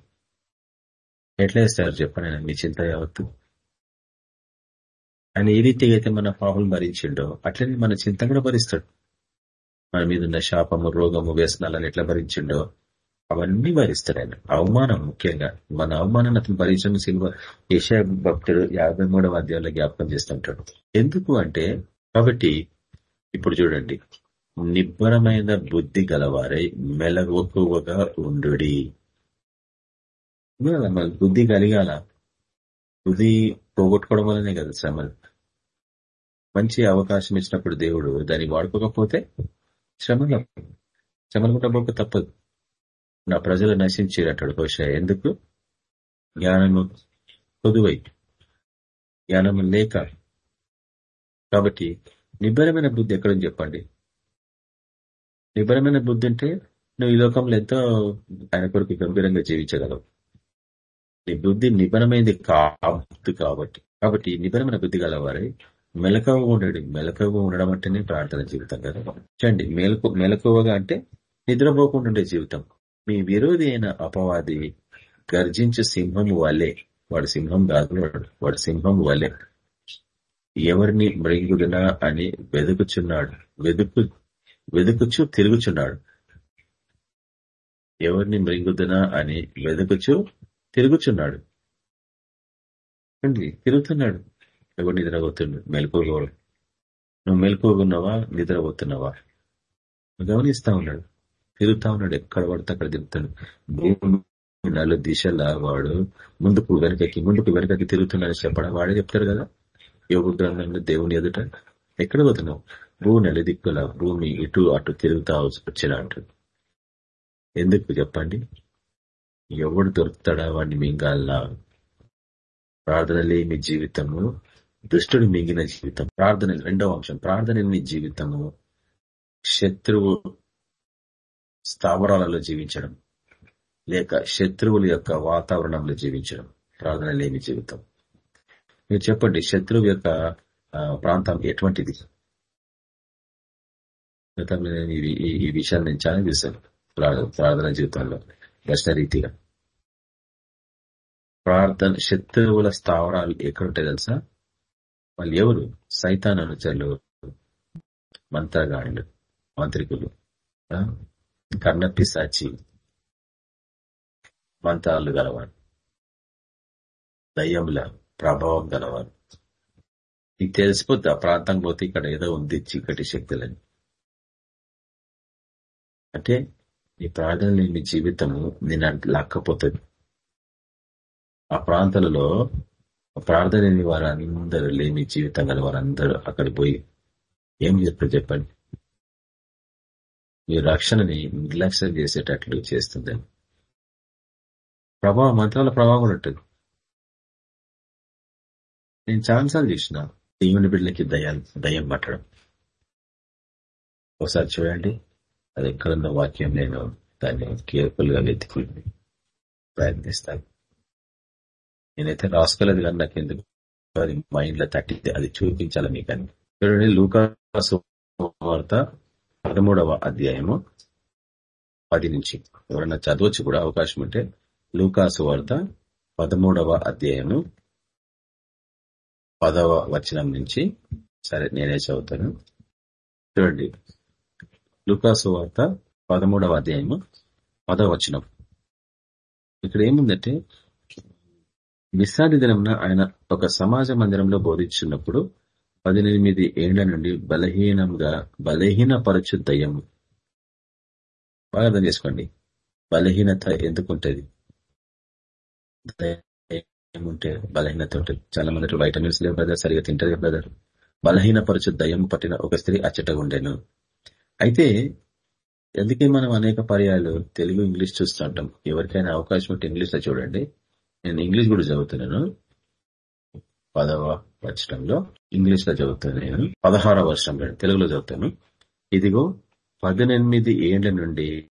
ఎట్లా వేస్తారు చెప్పండి ఆయన మీ చింత యావత్తు? ఆయన ఏ రీతిగా అయితే మన పాపం భరించిండో అట్లనే మన చింత కూడా భరిస్తాడు. మన మీద ఉన్న శాపము రోగము వ్యసనాలను ఎట్లా భరించిండో అవన్నీ భరిస్తాడు ఆయన. అవమానం ముఖ్యంగా. మన అవమానాన్ని అతను భరించడం సిల్వ యశా భక్తుడు యాభై మూడవ అధ్యాయంలో జ్ఞాపకం చేస్తుంటాడు. ఎందుకు అంటే కాబట్టి ఇప్పుడు చూడండి. నిబ్బరమైన బుద్ధి గలవారై మెలగోకువగా ఉండు బుద్ధి కలిగాల? బుద్ధి పోగొట్టుకోవడం వల్లనే కదా శ్రమలు. మంచి అవకాశం ఇచ్చినప్పుడు దేవుడు దాన్ని వాడుకోకపోతే శ్రమలు. శ్రమలు కూడా తప్పదు. నా ప్రజలు నశించేటట్టు బహుశా ఎందుకు? జ్ఞానము పొదువై జ్ఞానము లేక. కాబట్టి నిబ్బరమైన బుద్ధి ఎక్కడని చెప్పండి? నిబ్బరమైన బుద్ధి అంటే నువ్వు ఈ లోకంలో ఎంతో ఆయన కొరకు గంభీరంగా జీవించగలవు. నీ బుద్ధి నిబరమైనది కాదు కాబట్టి. కాబట్టి నిబరమైన బుద్ధి గలవారై మెలకువగా ఉండడు. మెలకువగా ఉండడం అంటేనే ప్రార్థన జీవితం కదా. చూడండి మెలకు మెలకువగా అంటే నిద్రపోకుండా ఉండే జీవితం. మీ విరోధి అయిన అపవాది గర్జించే సింహం వలే వాడు సింహం కాదు వాడు సింహం వలే ఎవరిని మృంగుడినా అని వెతుకుచున్నాడు వెతుకు వెతుకుచు తిరుగుచున్నాడు. ఎవరిని మృంగుదునా అని వెతుకుచు తిరుగుచున్నాడు. తిరుగుతున్నాడు. ఎవరు నిద్రపోతున్నాడు మెలకువగా నువ్వు మెలకువగున్నావా నిద్రపోతున్నావా? గమనిస్తా ఉన్నాడు. తిరుగుతా ఉన్నాడు ఎక్కడ పడితే అక్కడ తిరుగుతాడు. భూమి నాలుగు దిశలా వాడు ముందుకు వెనకకి ముందుకు వెనకకి తిరుగుతున్నాడు చెప్పడం? వాడే చెప్తారు కదా. యోగ గ్రంథంలో దేవుని ఎదుట ఎక్కడ పోతున్నావు? భూ దిక్కుల భూమి ఇటు అటు తిరుగుతా వచ్చిన అంటాడు. ఎందుకు చెప్పండి? ఎవడు దొరుకుతాడా వాడిని మింగాల ప్రార్థన లేని జీవితము దుష్టుడు మిగిలిన జీవితం. ప్రార్థన రెండవ అంశం ప్రార్థన మీ జీవితము శత్రువు స్థావరాలలో జీవించడం లేక శత్రువుల యొక్క వాతావరణంలో జీవించడం ప్రార్థన లేని జీవితం. మీరు చెప్పండి శత్రువు యొక్క ప్రాంతం ఎటువంటిది? గతంలో నేను ఈ విషయాలు నేను చాలా చూశాను ప్రార్థన జీవితంలో దర్శన రీతిగా ప్రార్థన శత్రువుల స్థావరాలు ఎక్కడుంటాయి తెలుసా? వాళ్ళు ఎవరు? సైతాన్ అనుచరులు మంత్రగాళ్ళు మంత్రికులు కర్ణపిశాచి మంత్రాలు గలవాడు దయ్యముల ప్రభావం గలవాడు నీకు తెలిసిపోద్ది ఆ ప్రాంతం పోతే ఇక్కడ ఏదో ఉంది చీకటి శక్తులని. అంటే నీ ప్రార్థన లేని జీవితము నేను లాక్కపోతుంది. ఆ ప్రాంతాలలో ప్రార్థన లేని వారందరూ లేని జీవితం గల వారందరూ అక్కడ పోయి ఏం చెప్తారు చెప్పండి? మీ రక్షణని నిర్లక్ష్యం చేసేటట్లు చేస్తుందని. ప్రభావం మంత్రాల ప్రభావం ఉంటుంది. నేను చాలాసార్లు చూసిన దేవుని బిడ్డలకి దయా దయ్యం పట్టడం. ఒకసారి చూడండి. అది ఎక్కడున్న వాక్యం నేను దాన్ని కేర్ఫుల్గా వెతుకుని ప్రయత్నిస్తాను. నేనైతే రాసుకోలేదు కానీ నాకు ఎందుకు? అది మైండ్లో తట్టింది అది చూపించాలి మీకని చూడండి లూకాసు వార్త పదమూడవ అధ్యాయము పది నుంచి ఎవరైనా చదవచ్చు కూడా అవకాశం ఉంటే లూకాసు వార్త పదమూడవ అధ్యాయము పదవ వచనం నుంచి సరే నేనే చదువుతాను. చూడండి లూకాసు వార్త పదమూడవ అధ్యాయము పదవ వచనం. ఇక్కడ ఏముందంటే విశ్రాంతి దినంన ఆయన ఒక సమాజ మందిరంలో బోధించినప్పుడు పద్దెనిమిది ఏళ్ళ నుండి బలహీనంగా బలహీనపరచు దయ్యం బాగా అర్థం చేసుకోండి. బలహీనత ఎందుకుంటది? ఏముంటే బలహీనత ఉంటుంది. చాలా మంది వైటమిన్స్ లేవు బ్రదర్ సరిగా తింటారు బ్రదర్ బలహీనపరచు దయ్యం పట్టిన ఒక స్త్రీ అచ్చట ఉండేను అయితే ఎందుకే మనం అనేక పర్యాలు తెలుగు ఇంగ్లీష్ చూస్తుంటాం? ఎవరికైనా అవకాశం ఉంటే ఇంగ్లీష్లో చూడండి. నేను ఇంగ్లీష్ కూడా చదువుతున్నాను. పదవ వచనంలో ఇంగ్లీష్లో చదువుతాను నేను. పదహారవ వర్షంలో తెలుగులో చదువుతాను. ఇదిగో పద్దెనిమిది ఏళ్ళ నుండి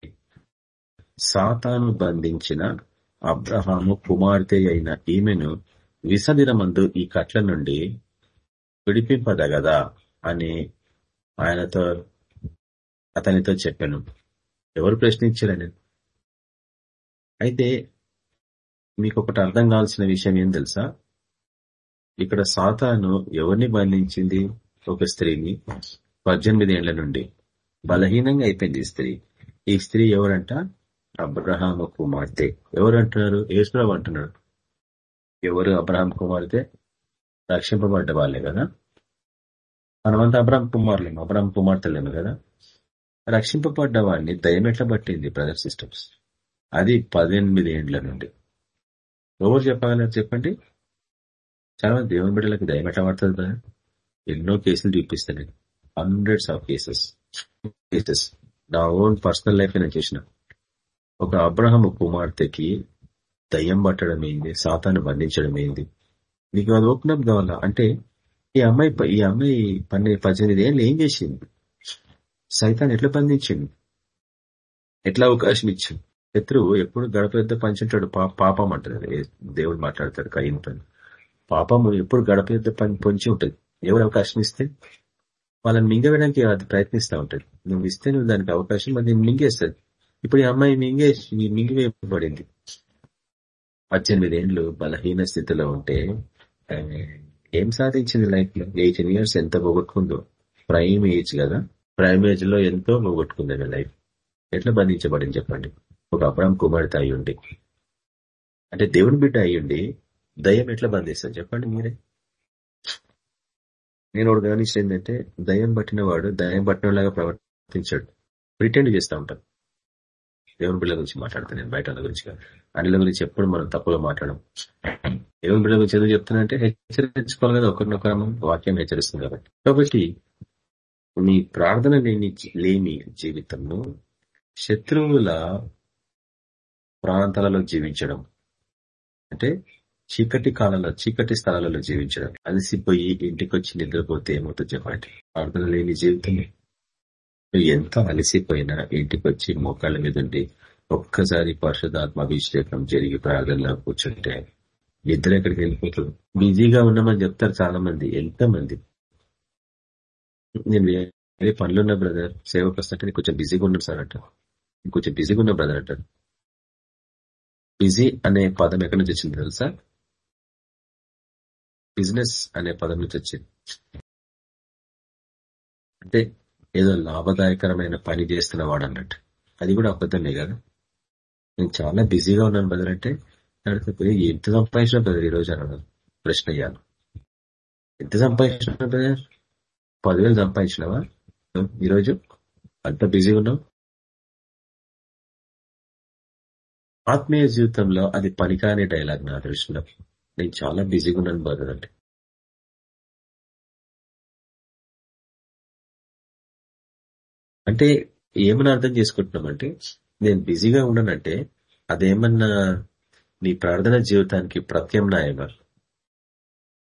సాతాను బంధించిన అబ్రహాము కుమార్తె అయిన ఈమెను విసదిరమందు ఈ కట్ల నుండి విడిపింపదగదా అని ఆయనతో అతనితో చెప్పాను. ఎవరు ప్రశ్నించారని? అయితే మీకు ఒకటి అర్థం కావాల్సిన విషయం ఏం తెలుసా? ఇక్కడ సాతాను ఎవరిని బంధించింది? ఒక స్త్రీని. పద్దెనిమిది ఏళ్ళ నుండి. బలహీనంగా అయిపోయింది స్త్రీ. ఈ స్త్రీ ఎవరంట? అబ్రహాము కుమార్తె. ఎవరు అంటున్నారు ఏసురావు అంటున్నాడు. ఎవరు అబ్రహాం కుమార్తె? రక్షింపబడ్డ వాళ్ళే కదా. మనమంతా అబ్రహం కుమారులేము అబ్రహం కుమార్తెలేము కదా. రక్షింపబడ్డ వాడిని దయమెట్ల పట్టింది బ్రదర్ సిస్టమ్స్ అది పద్దెనిమిది ఏండ్ల నుండి. ఎవరు చెప్పగలరు చెప్పండి. చాలా దేవుని బిడ్డలకి దయం పడుతుంది కదా. ఎన్నో కేసులు చూపిస్తాను. హండ్రెడ్స్ ఆఫ్ కేసెస్ కేసెస్ నా ఓన్ పర్సనల్ లైఫ్ నేను చేసిన. ఒక అబ్రహం కుమార్తెకి దయ్యం పట్టడం ఏంది? సాతాను బంధించడం ఏంది? నీకు అది ఓపెన్ అప్ కావాలా? అంటే ఈ అమ్మాయి ఈ అమ్మాయి పన్నె పద్దెనిమిది ఏళ్ళు ఏం చేసింది? సైతాన్ని ఎట్లా బంధించింది? ఎట్లా అవకాశం ఇచ్చింది? శత్రువు ఎప్పుడు గడప యుద్ధ పంచుంటాడు? పాపం అంటారు దేవుడు మాట్లాడతాడు కయ్యం పని. పాపము ఎప్పుడు గడప పెద్ద పని పొంచి ఉంటుంది. ఎవరు అవకాశం ఇస్తే? వాళ్ళని మింగవేయడానికి అది ప్రయత్నిస్తూ ఉంటుంది. నువ్వు ఇస్తే నువ్వు దానికి అవకాశం అది మింగేస్తుంది. ఇప్పుడు ఈ అమ్మాయి మింగే మింగివేయబడింది. పద్దెనిమిది ఏండ్లు బలహీన స్థితిలో ఉంటే ఏం సాధించింది లైఫ్లో ఎయిటీన్ ఇయర్స్ ఎంత పోగొట్టుకుందో? ప్రైమ్ ఏజ్ కదా. ప్రైమ్ ఏజ్లో ఎంతో పోగొట్టుకుంది లైఫ్. ఎట్లా బంధించబడింది చెప్పండి? ఒక అబ్రామ్ కుమార్తె అయ్యుండి అంటే దేవుని బిడ్డ అయ్యుండి దయ్యం ఎట్లా బంధిస్తాను చెప్పండి మీరే. నేను ఒకటి గమనించింది ఏంటంటే దయ్యం పట్టిన వాడు దయ్యం పట్టినలాగా ప్రవర్తించాడు. ప్రిటెండ్ చేస్తూ ఉంటాడు దేవుని బిడ్డ గురించి మాట్లాడతాను నేను బయట గురించి అన్నిల గురించి ఎప్పుడు మనం తప్పుగా మాట్లాడడం దేవుని బిడ్డ గురించి ఎందుకు చెప్తున్నా హెచ్చరించుకోవాలి కదా ఒకరినొకరు వాక్యం హెచ్చరిస్తుంది కాబట్టి. కాబట్టి నీ ప్రార్థన లేని లేని జీవితంలో శత్రువుల ప్రాంతాలలో జీవించడం. అంటే చీకటి కాలంలో చీకటి స్థలాలలో జీవించడం. అలసిపోయి ఇంటికి వచ్చి నిద్రపోతే ఏమవుతుంది చెప్పండి ప్రార్థన లేని జీవితమే. నువ్వు ఎంత అలసిపోయినా ఇంటికి వచ్చి మోకాళ్ళ మీద ఉండి ఒక్కసారి పరిశుధాత్మాభిషేకం జరిగి ప్రార్థనలో కూర్చుంటే ఇద్దరు ఎక్కడికి వెళ్ళిపోతుంది? బిజీగా ఉన్నామని చెప్తారు చాలా మంది ఎంత మంది నేను వేరే పనులున్న బ్రదర్ సేవకు వస్తుంటే కొంచెం బిజీగా ఉన్నాను సార్ అంట. కొంచెం బిజీగా ఉన్నా బ్రదర్ అంటారు. బిజీ అనే పదం ఎక్కడి నుంచి వచ్చింది తెలుసా? బిజినెస్ అనే పదం నుంచి వచ్చింది. అంటే ఏదో లాభదాయకరమైన పని చేస్తున్న వాడు అన్నట్టు. అది కూడా అబద్ధమే కదా? నేను చాలా బిజీగా ఉన్నాను బ్రదర్ అంటే ఎంత సంపాదించిన బ్రదర్ ఈరోజు అన్నాడు. ప్రశ్న అయ్యాను. ఎంత సంపాదించిన బ్రదర్ పదివేలు సంపాదించినావా? ఈరోజు అంత బిజీగా ఉన్నావు? ఆత్మీయ జీవితంలో అది పనికానే డైలాగ్ నా దృష్టిలో. నేను చాలా బిజీగా ఉన్నాను బ్రదర్ అంటే. అంటే ఏమని అర్థం చేసుకుంటున్నామంటే నేను బిజీగా ఉన్నానంటే అదేమన్నా నీ ప్రార్థన జీవితానికి ప్రత్యామ్నాయమా?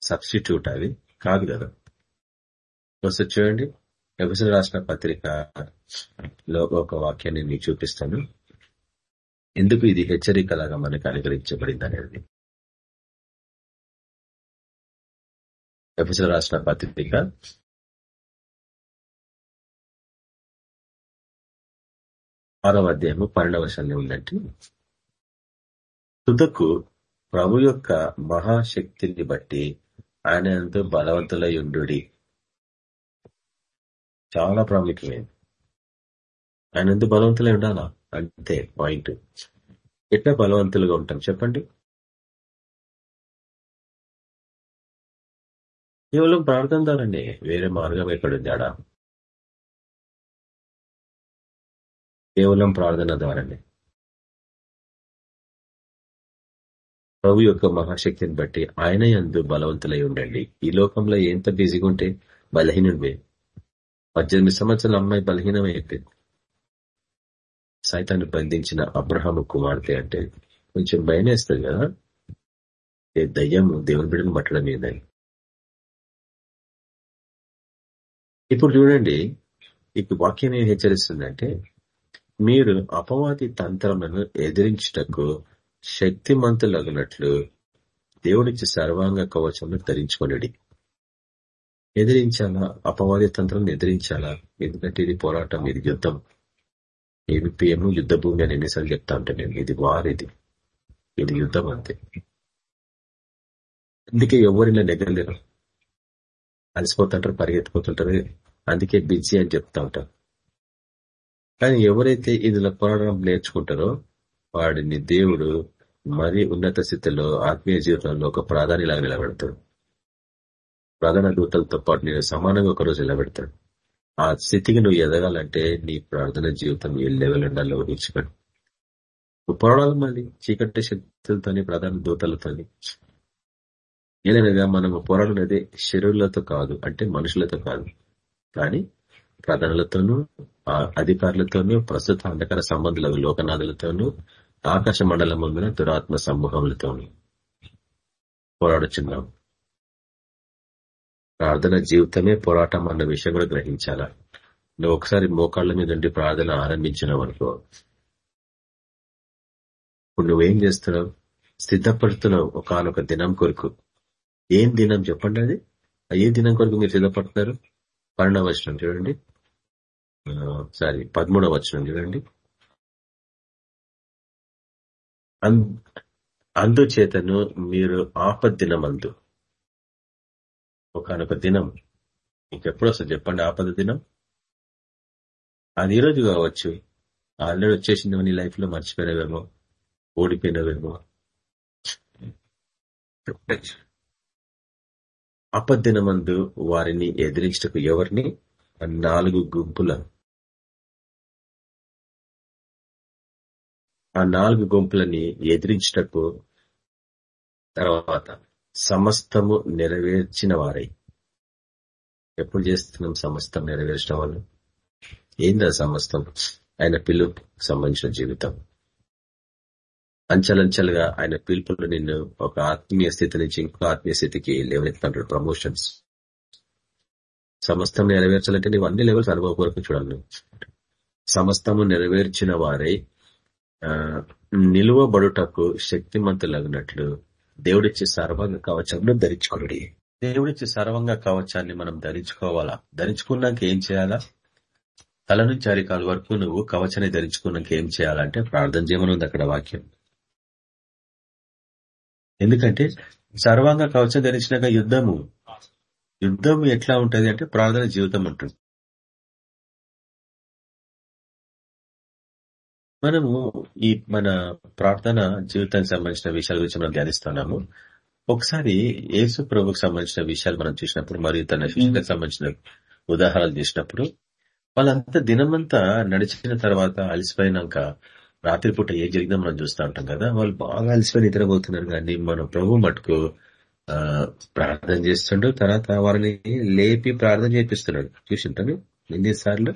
సబ్స్టిట్యూట్ అది. కాదు కదా. ఒకసారి చూడండి. వ్యవసాయ రాష్ట్ర పత్రికలో ఒక వాక్యాన్ని మీకు చూపిస్తాను. ఎందుకు ఇది హెచ్చరికలాగా మనకు అనుగ్రహించబడింది అనేది. ఎఫ్ఎస్ఎల్ రాష్ట్ర పత్రిక. ఆరవ అధ్యాయము పన్నెండవశాన్ని ఉందంటే. తుదకు ప్రభు యొక్క మహాశక్తిని బట్టి ఆయన ఎంతో బలవంతులయుండు చాలా ప్రాముఖ్యమైనది. ఆయన ఎందుకు బలవంతులై ఉండాలా? అంతే పాయింట్. ఎట్లా బలవంతులుగా ఉంటాం? చెప్పండి. కేవలం ప్రార్థన ద్వారానే వేరే మార్గం ఎక్కడుంది ఆడ కేవలం ప్రార్థన ద్వారానే. ప్రభు యొక్క మహాశక్తిని బట్టి ఆయన ఎందు బలవంతులై ఉండండి. ఈ లోకంలో ఎంత బిజీగా ఉంటే బలహీనుడివే. పద్దెనిమిది సంవత్సరాల అమ్మాయి బలహీనమైపోయింది సైతాన్ని బంధించిన అబ్రహాము కుమార్తె అంటే కొంచెం భయమేస్తుంది కదా? ఏ దయ్యం దేవుని బిడ్డను పట్టడం ఏందని ఇప్పుడు చూడండి ఇప్పుడు వాక్యం ఏం హెచ్చరిస్తుందంటే మీరు అపవాది తంత్రములను ఎదిరించుటకు శక్తిమంతులగినట్లు దేవుడిచ్చి సర్వాంగ కవచంను ధరించుకొనిడి. ఎదిరించాలా? అపవాది తంత్రం ఎదిరించాలా? ఎందుకంటే ఇది పోరాటం ఇది యుద్ధం. ఏబిపిఎం యుద్ధ భూమి అని ఎన్నిసార్లు చెప్తా ఉంటాను నేను ఇది వార్ ఇది. ఇది యుద్ధం అంతే. అందుకే ఎవరిలా నెగ్గలేరు అలసిపోతుంటారు పరిగెత్తిపోతుంటారు. అందుకే బిజీ అని చెప్తా ఉంటారు. కానీ ఎవరైతే ఇందులో పోరాడడం నేర్చుకుంటారో వాడిని దేవుడు మరి ఉన్నత స్థితిలో ఆత్మీయ జీవితంలో ఒక ప్రాధాన్యలాగా నిలబెడతాడు. ప్రధాన దూతలతో పాటు నేను సమానంగా ఒకరోజు నిలబెడతాడు ఆ స్థితికి నువ్వు ఎదగాలంటే నీ ప్రార్థన జీవితం ఏ లెవెల్ ఉండాలో ఊహించుకోండి నువ్వు పోరాడాలి మళ్ళీ. చీకటి శక్తులతోని ప్రధాన దూతలతోని. ఏదైనా మనము పోరాడనేది శరీరులతో కాదు అంటే మనుషులతో కాదు. కానీ ప్రధానులతోనూ అధికారులతోనూ ప్రస్తుత అంధకార సంబంధుల లోకనాథులతోనూ ఆకాశ మండలం ముందున దురాత్మ సమూహములతోనూ పోరాడుచున్నాం ప్రార్థన జీవితమే పోరాటం అన్న విషయం కూడా గ్రహించాలా. నువ్వు ఒకసారి మోకాళ్ళ మీద ఉండి ప్రార్థన ఆరంభించినావు అనుకో. ఇప్పుడు నువ్వేం చేస్తున్నావు? సిద్ధపడుతున్నావు ఒకనొక దినం కొరకు. ఏం దినం చెప్పండి అది? ఏ దినం కొరకు మీరు సిద్ధపడుతున్నారు? పన్నెండవ వచనం చూడండి సారీ పదమూడవ వచనం చూడండి అందుచేతను మీరు ఆపద్దినమందు ఒకనొక దినం. ఇంకెప్పుడు వస్తుంది చెప్పండి ఆపద దినం? అది ఈరోజు కావచ్చు. ఆల్రెడీ వచ్చేసింది నీ లైఫ్లో మర్చిపోయినవేమో ఓడిపోయినవేమో. అపద్దినమందు వారిని ఎదిరించటకు ఎవరిని? నాలుగు గుంపుల. ఆ నాలుగు గుంపులని ఎదిరించటకు తర్వాత. సమస్తము నెరవేర్చిన వారై. ఎప్పుడు చేస్తున్నాం సమస్తం నెరవేర్చడం వల్ల? ఏందా సమస్తం? ఆయన పిలుపు సంబంధించిన జీవితం. అంచెలంచెలుగా ఆయన పిలుపులు నిన్ను ఒక ఆత్మీయ స్థితి నుంచి ఇంకో ఆత్మీయ స్థితికి లేవనెత్తుంటాడు ప్రమోషన్స్ సమస్తం నెరవేర్చాలంటే నువ్వు అన్ని లెవెల్స్ అనుభవపూర్వకం చూడాలి సమస్తము నెరవేర్చిన వారై నిలువబడుటకు శక్తిమంతులగినట్లు దేవుడిచ్చే సర్వంగ కవచంను ధరించుకుని దేవుడిచ్చే సర్వంగ కవచాన్ని మనం ధరించుకోవాలా? ధరించుకున్నాక ఏం చేయాలా? తల నుంచి అరికాల వరకు నువ్వు కవచాన్ని ధరించుకున్నాక ఏం చేయాలంటే ప్రార్థన చేయమనుంది అక్కడ వాక్యం. ఎందుకంటే సర్వాంగ కవచం ధరించినాక యుద్ధము యుద్ధం ఎట్లా ఉంటది అంటే ప్రార్థన జీవితం ఉంటుంది మనము ఈ మన ప్రార్థన జీవితానికి సంబంధించిన విషయాల గురించి మనం ధ్యానిస్తున్నాము. ఒకసారి యేసు ప్రభుకు సంబంధించిన విషయాలు మనం చూసినప్పుడు మరియు తన శిష్యులకు సంబంధించిన ఉదాహరణలు చూసినప్పుడు వాళ్ళంతా దినమంతా నడిచిన తర్వాత అలసిపోయినాక రాత్రిపూట ఏం జరిగిందో మనం చూస్తూ ఉంటాం కదా. వాళ్ళు బాగా అలసిపోయి నిద్రపోతున్నారు కానీ మన ప్రభు మటుకు ఆ ప్రార్థన చేస్తుండ్రు తర్వాత వారిని లేపి ప్రార్థన చేపిస్తున్నాడు. చూసింటాను ఎన్నిసార్లు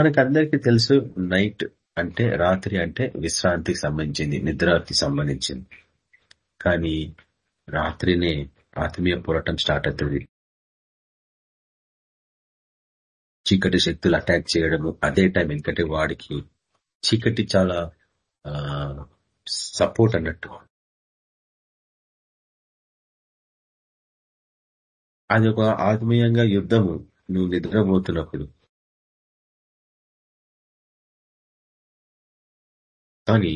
మనకు అందరికీ తెలుసు నైట్ అంటే రాత్రి అంటే విశ్రాంతికి సంబంధించింది నిద్రకి సంబంధించింది. కానీ రాత్రినే ఆత్మీయ పోరాటం స్టార్ట్ అవుతుంది. చీకటి శక్తులు అటాక్ చేయడము అదే టైం ఎందుకంటే వాడికి చీకటి చాలా సపోర్ట్ అన్నట్టు. అది ఒక ఆత్మీయంగా యుద్ధము. నువ్వు నిద్రపోతున్నప్పుడు కానీ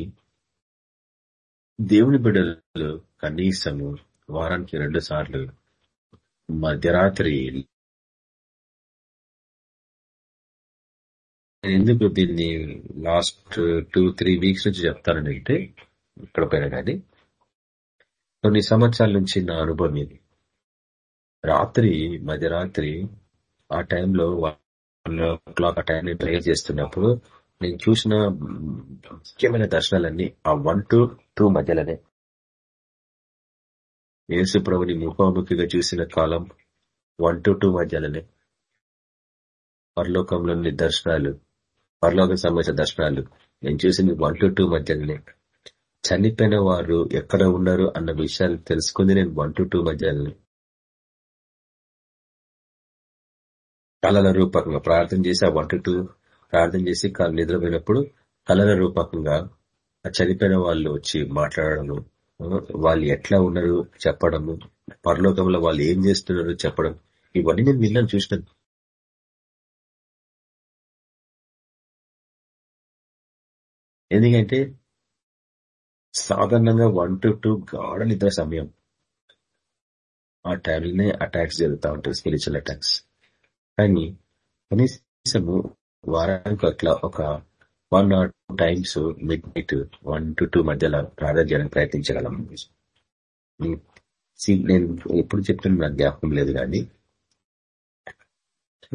దేవుని బిడ్డలు కనీసము వారానికి రెండు సార్లు మధ్యరాత్రి ఎందుకు దీన్ని లాస్ట్ టూ త్రీ వీక్స్ నుంచి చెప్తానంటే ఇక్కడ పైన కానీ కొన్ని సంవత్సరాల నుంచి నా అనుభవం ఇది. రాత్రి మధ్యరాత్రి ఆ టైంలో వన్ ఓ క్లాక్ ఆ టైం ప్రేయర్ చేస్తున్నప్పుడు నేను చూసిన ముఖ్యమైన దర్శనాలన్నీ ఆ వన్ టు టూ మధ్యలోనే. యేసు ప్రభుని ముఖాముఖిగా చూసిన కాలం వన్ టు టూ మధ్యలోనే. పరలోకంలోని దర్శనాలు పరలోక సంబంధించిన దర్శనాలు నేను చూసింది వన్ టు టూ మధ్యలోనే. చనిపోయిన వారు ఎక్కడ ఉన్నారు అన్న విషయాలు తెలుసుకుంది నేను వన్ టు టూ మధ్యలోనే. కళల రూపకంగా ప్రార్థన చేసి ఆ వన్ టు టూ ప్రార్థన చేసి కాళ్ళు నిద్రపోయినప్పుడు కళల రూపకంగా ఆ చనిపోయిన వాళ్ళు వచ్చి మాట్లాడడము వాళ్ళు ఎట్లా ఉన్నారు చెప్పడము పరలోకంలో వాళ్ళు ఏం చేస్తున్నారు చెప్పడం ఇవన్నీ నేను నిన్న చూసినాను. ఎందుకంటే సాధారణంగా వన్ టు టూ గాఢ నిద్ర సమయం. ఆ టైంలోనే అటాక్స్ జరుగుతూ ఉంటాయి స్పిరిచువల్ అటాక్స్ కానీ కనీసము వారానికి అట్లా ఒక one or times midnight one to two మధ్యలో ప్రార్థన చేయడానికి ప్రయత్నించగలం. నేను ఎప్పుడు చెప్తున్నా నాకు జ్ఞాపకం లేదు కానీ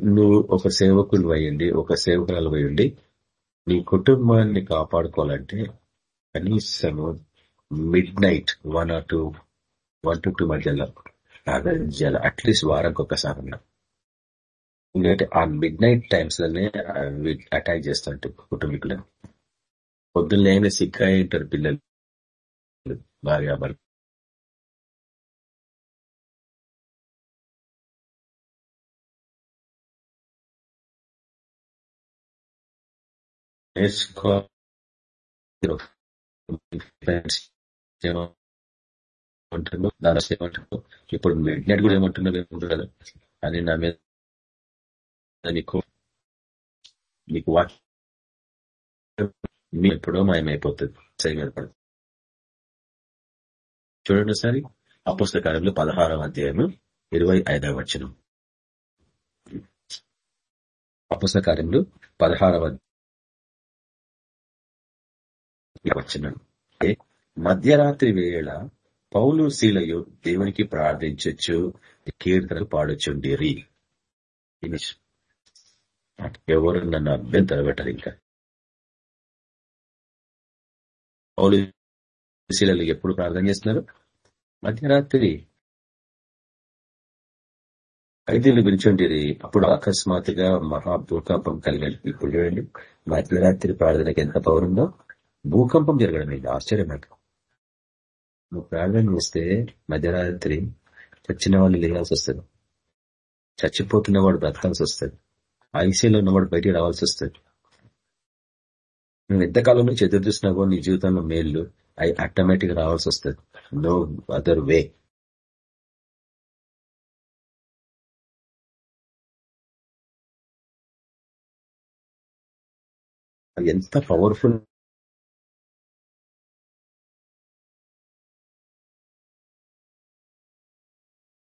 నువ్వు ఒక సేవకులు అయ్యండి ఒక సేవకురాలు అయ్యండి నీ కుటుంబాన్ని కాపాడుకోవాలంటే కనీసం midnight one or two one to two మధ్యలో ప్రార్థన చేయాలి. అట్లీస్ట్ వారానికి ఒకసారి ఎందుకంటే ఆ మిడ్ నైట్ టైమ్స్లోనే అటాక్ చేస్తుంటాయి కుటుంబీకులను పొద్దున్నే సిక్ అయి ఉంటారు పిల్లలు. భార్య భర్త. నేర్చుకో దాని ఏమంటుందో ఇప్పుడు మిడ్ నైట్ కూడా ఏమంటున్నారు కదా. అని నా మీద నీకు నీకు వాక్యం ఎప్పుడో మాయమైపోతుంది మీద చూడండి ఒకసారి. అపుస్తకాలంలో పదహారవ అధ్యాయము ఇరవై ఐదవ వచనం. అపుస్తకాలంలో పదహారవ వచనం. మధ్యరాత్రి వేళ పౌలు శీలయు దేవునికి ప్రార్థించచ్చు కీర్తనలు పాడొచ్చుండేరి ఎవరు నన్ను అభ్యంతర పెట్టరు ఇంకా. పౌలు ఎప్పుడు ప్రార్థన చేస్తున్నారు? మధ్యరాత్రి ఖైదీలు పిలిచుండేది అప్పుడు అకస్మాత్తుగా మహా భూకంపం కలిగాడు. ఇప్పుడు చూడండి మధ్యరాత్రి ప్రార్థనకి ఎంత పౌరుందో భూకంపం జరగడం ఇది ఆశ్చర్యం నాకు. నువ్వు ప్రార్థన చేస్తే మధ్యరాత్రి చచ్చిన వాళ్ళు లేయాల్సి వస్తుంది. చచ్చిపోతున్న వాడు బ్రతకాల్సి వస్తుంది. ఐసీలో ఉన్నవాడు బయటికి రావాల్సి వస్తుంది. నువ్వు ఎంతకాలం నుంచి ఎదురు చూసినావో నీ జీవితంలో మేళ్ళు అవి ఆటోమేటిక్ రావాల్సి వస్తుంది. నో అదర్ వే ఎంత పవర్ఫుల్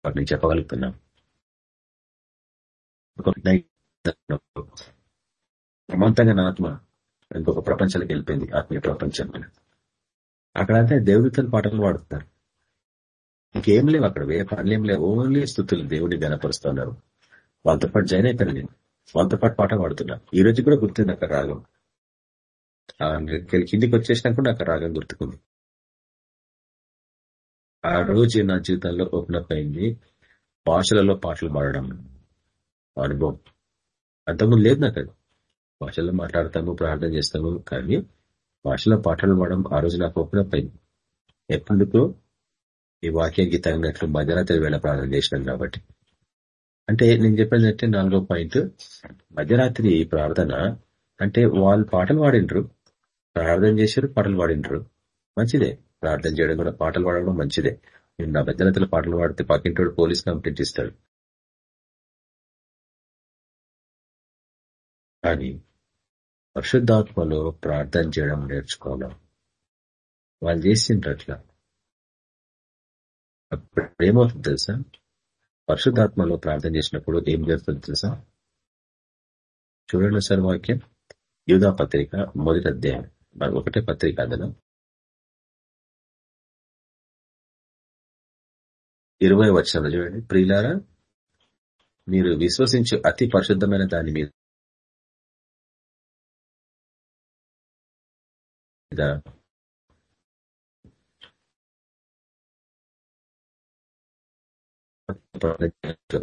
నేను చెప్పగలుగుతున్నా. ప్రమాంతంగా నా ఆత్మ ఇంకొక ప్రపంచానికి వెళ్ళిపోయింది ఆత్మీయ ప్రపంచం అక్కడంతా దేవదూతల పాటలు పాడుతున్నారు. ఇంకేం లేవు అక్కడ ఏ పనులు ఏం లేవు ఓన్లీ స్థుతులు దేవుడిని గనపరుస్తున్నారు వాళ్ళతో పాటు జాయిన్ అయిపోయాను నేను. వాళ్ళతో పాటు పాట పాడుతున్నా. ఈ రోజు కూడా గుర్తుంది అక్కడ రాగం. కిందికి వచ్చేసినా కూడా అక్కడ రాగం గుర్తుకుంది. ఆ రోజు నా జీవితంలో ఓపెన్ అప్ అయింది. భాషలలో పాటలు పాడడం అనుభవం. అంతకుముందు లేదు నాకు అది భాషల్లో మాట్లాడతాము ప్రార్థన చేస్తాము కానీ భాషలో పాటలు పాడడం ఆ రోజు నాకు ఓపెన్ అయింది ఎప్పుడు ఈ వాక్యానికి తగినట్లు మధ్యరాత్రి వేళ ప్రార్థన చేసినాను కాబట్టి. అంటే నేను చెప్పింది అంటే నాలుగో పాయింట్ మధ్యరాత్రి ప్రార్థన అంటే వాళ్ళు పాటలు పాడిండ్రు ప్రార్థన చేశారు పాటలు పాడిండ్రు మంచిదే. ప్రార్థన చేయడం కూడా పాటలు పాడడం మంచిదే. నేను నా మధ్యరాత్రిలో పాటలు పాడితే పక్కింటోడు పోలీస్ కంప్లైంట్ ఇస్తాడు. కానీ పరిశుద్ధాత్మలో ప్రార్థన చేయడం నేర్చుకోవాలి. వాళ్ళు చేసిండ్రు అట్లా అప్పుడు ఏమవుతుంది తెలుసా? పరిశుద్ధాత్మలో ప్రార్థన చేసినప్పుడు ఏం జరుగుతుంది తెలుసా? చూడండి సార్ వాక్యం. యూదా పత్రిక మొదటి అధ్యాయం. ఒకటే పత్రిక అదన ఇరవై వచ్చిన చూడండి. ప్రియులారా మీరు విశ్వసించే అతి పరిశుద్ధమైన దాని మీద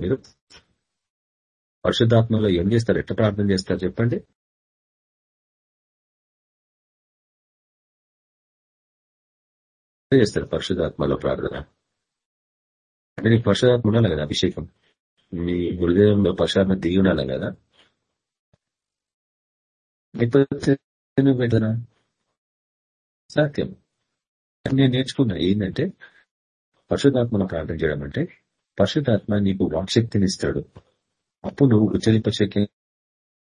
మీరు పరిశుద్ధాత్మలో ఏం చేస్తారు ఎట్లా ప్రార్థన చేస్తారు చెప్పండి చేస్తారు పరిశుధాత్మలో ప్రార్థన అంటే నీకు పరిశుధాత్మ ఉండాలి కదా అభిషేకం మీ గురుదేవంలో పరిశుధాత్మ దిగి ఉండాలి కదా సత్యం నేను నేర్చుకున్నా ఏంటంటే పరిశుధాత్మను ప్రార్థన చేయడం అంటే పరిశుధాత్మ నీకు వాక్శక్తిని ఇస్తాడు. అప్పుడు నువ్వు ఉచ్చరింపశక్తి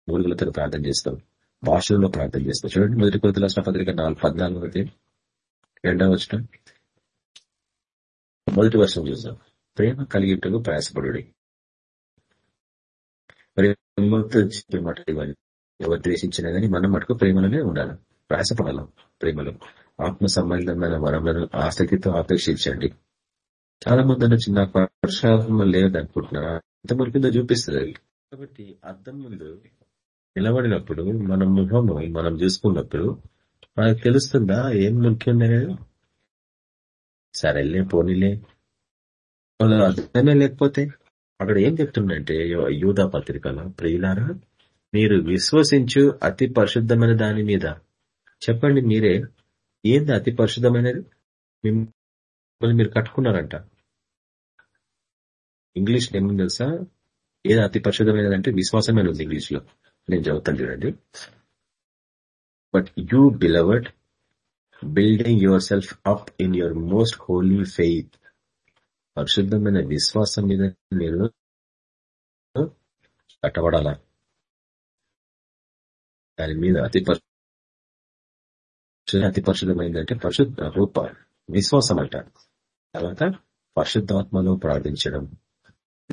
మూలుగులతో ప్రార్థన చేస్తావు. భాషల్లో ప్రార్థన చేస్తావు. చూడండి మొదటి కొద్ది రాష్ట్ర పత్రిక నాలుగు పద్నాలుగు రెండవ వచ్చిన మొదటి వర్షం చూసాం ప్రేమ కలిగిటకు ప్రయాసపడు మాట ఇవ్వాలి ఎవరు ద్వేషించినా కానీ మనం మటుకు ప్రేమలోనే ఉండాలి. ప్రయాసపడాలి ప్రేమలో ఆత్మ సంబంధమైన వరములను ఆసక్తితో ఆపేక్షించండి చాలా మంది అన్న చిన్న వర్షాత్మ లేదు అనుకుంటున్నారా ఎంత మురికిందో చూపిస్తుంది కాబట్టి అర్థం ముందు నిలబడినప్పుడు మన ముఖము మనం చూసుకున్నప్పుడు మనకు తెలుస్తుందా ఏం ముఖ్యం సరేలే పోనీలే. అర్థమే లేకపోతే అక్కడ ఏం చెప్తుండంటే యూధా పత్రికలో ప్రియులారా మీరు విశ్వసించు అతి పరిశుద్ధమైన దాని మీద చెప్పండి మీరే ఏంది అతి పరిశుద్ధమైనది? మిమ్మల్ని మీరు కట్టుకున్నారంట. ఇంగ్లీష్ ఏముంది తెలుసా? ఏది అతి పరిశుద్ధమైనది అంటే విశ్వాసమైన ఉంది ఇంగ్లీష్లో నేను చదువుతాను చూడండి. But you beloved building yourself up in your most holy faith పరిశుద్ధమైన విశ్వాసం మీద మీరు కట్టబడాల? దాని మీద అతి అతి పరిశుద్ధమైందంటే పరిశుద్ధ రూప విశ్వాసం అంట తర్వాత పరిశుద్ధాత్మలో ప్రార్థించడం.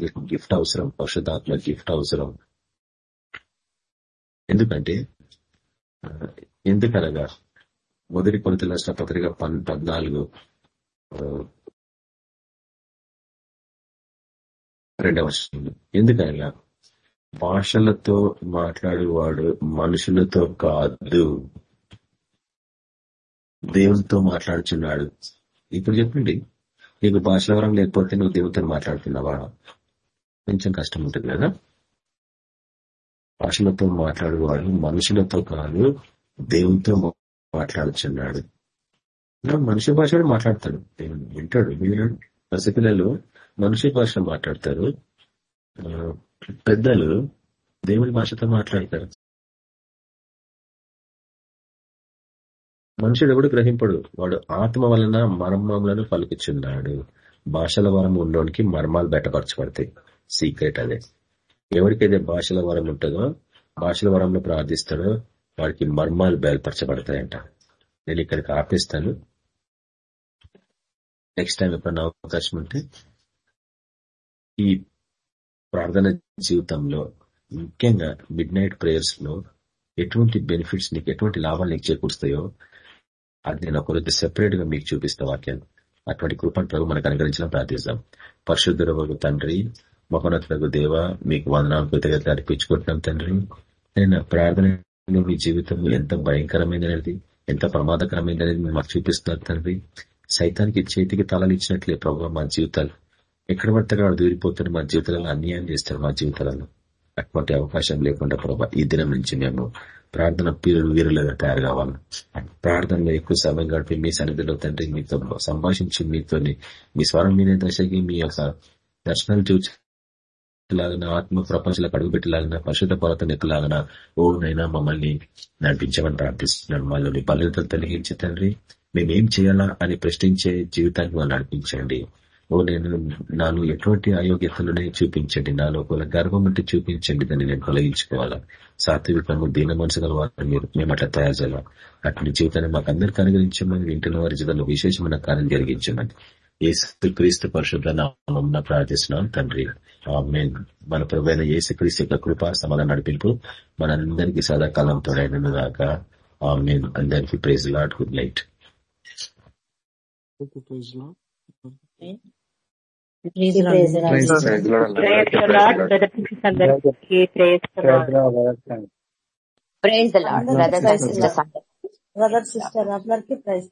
గిఫ్ట్ అవసరం పరిశుద్ధాత్మ గిఫ్ట్ అవసరం. ఎందుకంటే ఎందుకనగా మొదటి కొలత రాష్ట్ర పత్రిక పద్నాలుగు రెండవ ఎందుకనగా భాషలతో మాట్లాడేవాడు మనుషులతో కాదు. దేవునితో మాట్లాడుచున్నాడు. ఇప్పుడు చెప్పండి నీకు భాషల వరం లేకపోతే నువ్వు దేవునితో మాట్లాడుతున్నావా? కొంచెం కష్టం ఉంటుంది కదా? భాషలతో మాట్లాడేవాడు మనుషులతో కాదు దేవునితో మాట్లాడుచున్నాడు. మనిషి భాష కూడా మాట్లాడతాడు. దేవుని వింటాడు వినడు. పసిపిల్లలు మనిషి భాష మాట్లాడతారు. పెద్దలు దేవుని భాషతో మాట్లాడతారు. మనుషుడు కూడా గ్రహింపడు. వాడు ఆత్మ వలన మర్మములను పలుకుచున్నాడు. భాషల వరం ఉన్నోనికి మర్మాలు బయటపరచబడతాయి సీక్రెట్ అదే. ఎవరికైతే భాషల వరం ఉంటుందో భాషల వరంలో ప్రార్థిస్తాడో వాడికి మర్మాలు బయలుపరచబడతాయంట నేను ఇక్కడికి ఆపిస్తాను. నెక్స్ట్ టైం ఎప్పుడన్నా అవకాశం ఉంటే ఈ ప్రార్థన జీవితంలో ముఖ్యంగా మిడ్ నైట్ ప్రేయర్స్లో ఎటువంటి బెనిఫిట్స్ నీకు ఎటువంటి లాభాలు నీకు చేకూరుస్తాయో అది నేను ఒకరోజు సెపరేట్గా మీకు చూపిస్తా వాక్యాన్ని. అటువంటి కృపను ప్రభు మనకు అనుగ్రహించిన ప్రార్థిస్తాం. పరిశుద్ధుల తండ్రి మహోన్నతులకు దేవ మీకు వందనాలు కృతజ్ఞతలు అర్పించుకుంటున్నాం తండ్రి. నేను ప్రార్థన మీ జీవితం ఎంత భయంకరమైనది ఎంత ప్రమాదకరమైనది మాకు చూపిస్తున్నారు తండ్రి. సైతానికి చేతికి తలలు ఇచ్చినట్లే ప్రభావ మా జీవితాలు. ఎక్కడ పడితే అక్కడ దూరిపోతున్న మా జీవితాలలో అన్యాయం చేస్తారు మా జీవితాలలో. అటువంటి అవకాశం లేకుండా ప్రభావ ఈ దినం నుంచి మేము ప్రార్థన పీరులు వీరులుగా తయారు కావాలి ప్రార్థనలో ఎక్కువ సమయం గడిపి మీ సన్నిధిలో తండ్రి మీతో సంభాషించి మీతో మీ స్వరం మీద దశకి మీ యొక్క దర్శనాలు చూసి లాగన ఆత్మ ప్రపంచంలోకి అడుగుపెట్టలాగిన పరిశుద్ధ పర్వతం ఎక్కలాగన ఓ నైనా మమ్మల్ని నడిపించమని ప్రార్థిస్తున్నాను మాలోని బలతలు తొలగించి తండ్రి మేమేం చేయాలా అని ప్రశ్నించే జీవితాన్ని వాళ్ళు నడిపించండి. ఓ నేను నాలో ఎటువంటి అయోగ్యతలనే చూపించండి. నాలో ఒకవేళ గర్వం అంటే చూపించండి. దాన్ని నేను తొలగించుకోవాలా? సాత్వికము దీన మనసు గల వారిని మీరు మేము అట్లా తయారు చేయాలా అటువంటి జీవితాన్ని మాకు అందరికి అనుగ్రహించమని వింటున్న వారి జీవితంలో విశేషమైన కార్యం జరిగించమని. ఏసు క్రీస్తు పరిశుద్ధ నామం ప్రార్థిస్తున్నాం తండ్రి. ఆమేన్. మన ప్రభుత్వ ఏసు క్రీస్తు యొక్క కృప సమాధానం నడిపింపు మనందరికీ సదాకాలం తోడైనను గాక ఆమెన్. అందరికీ praise lord good night. Praise the Lord. Praise brothers and sisters అందరికి ప్రైజ్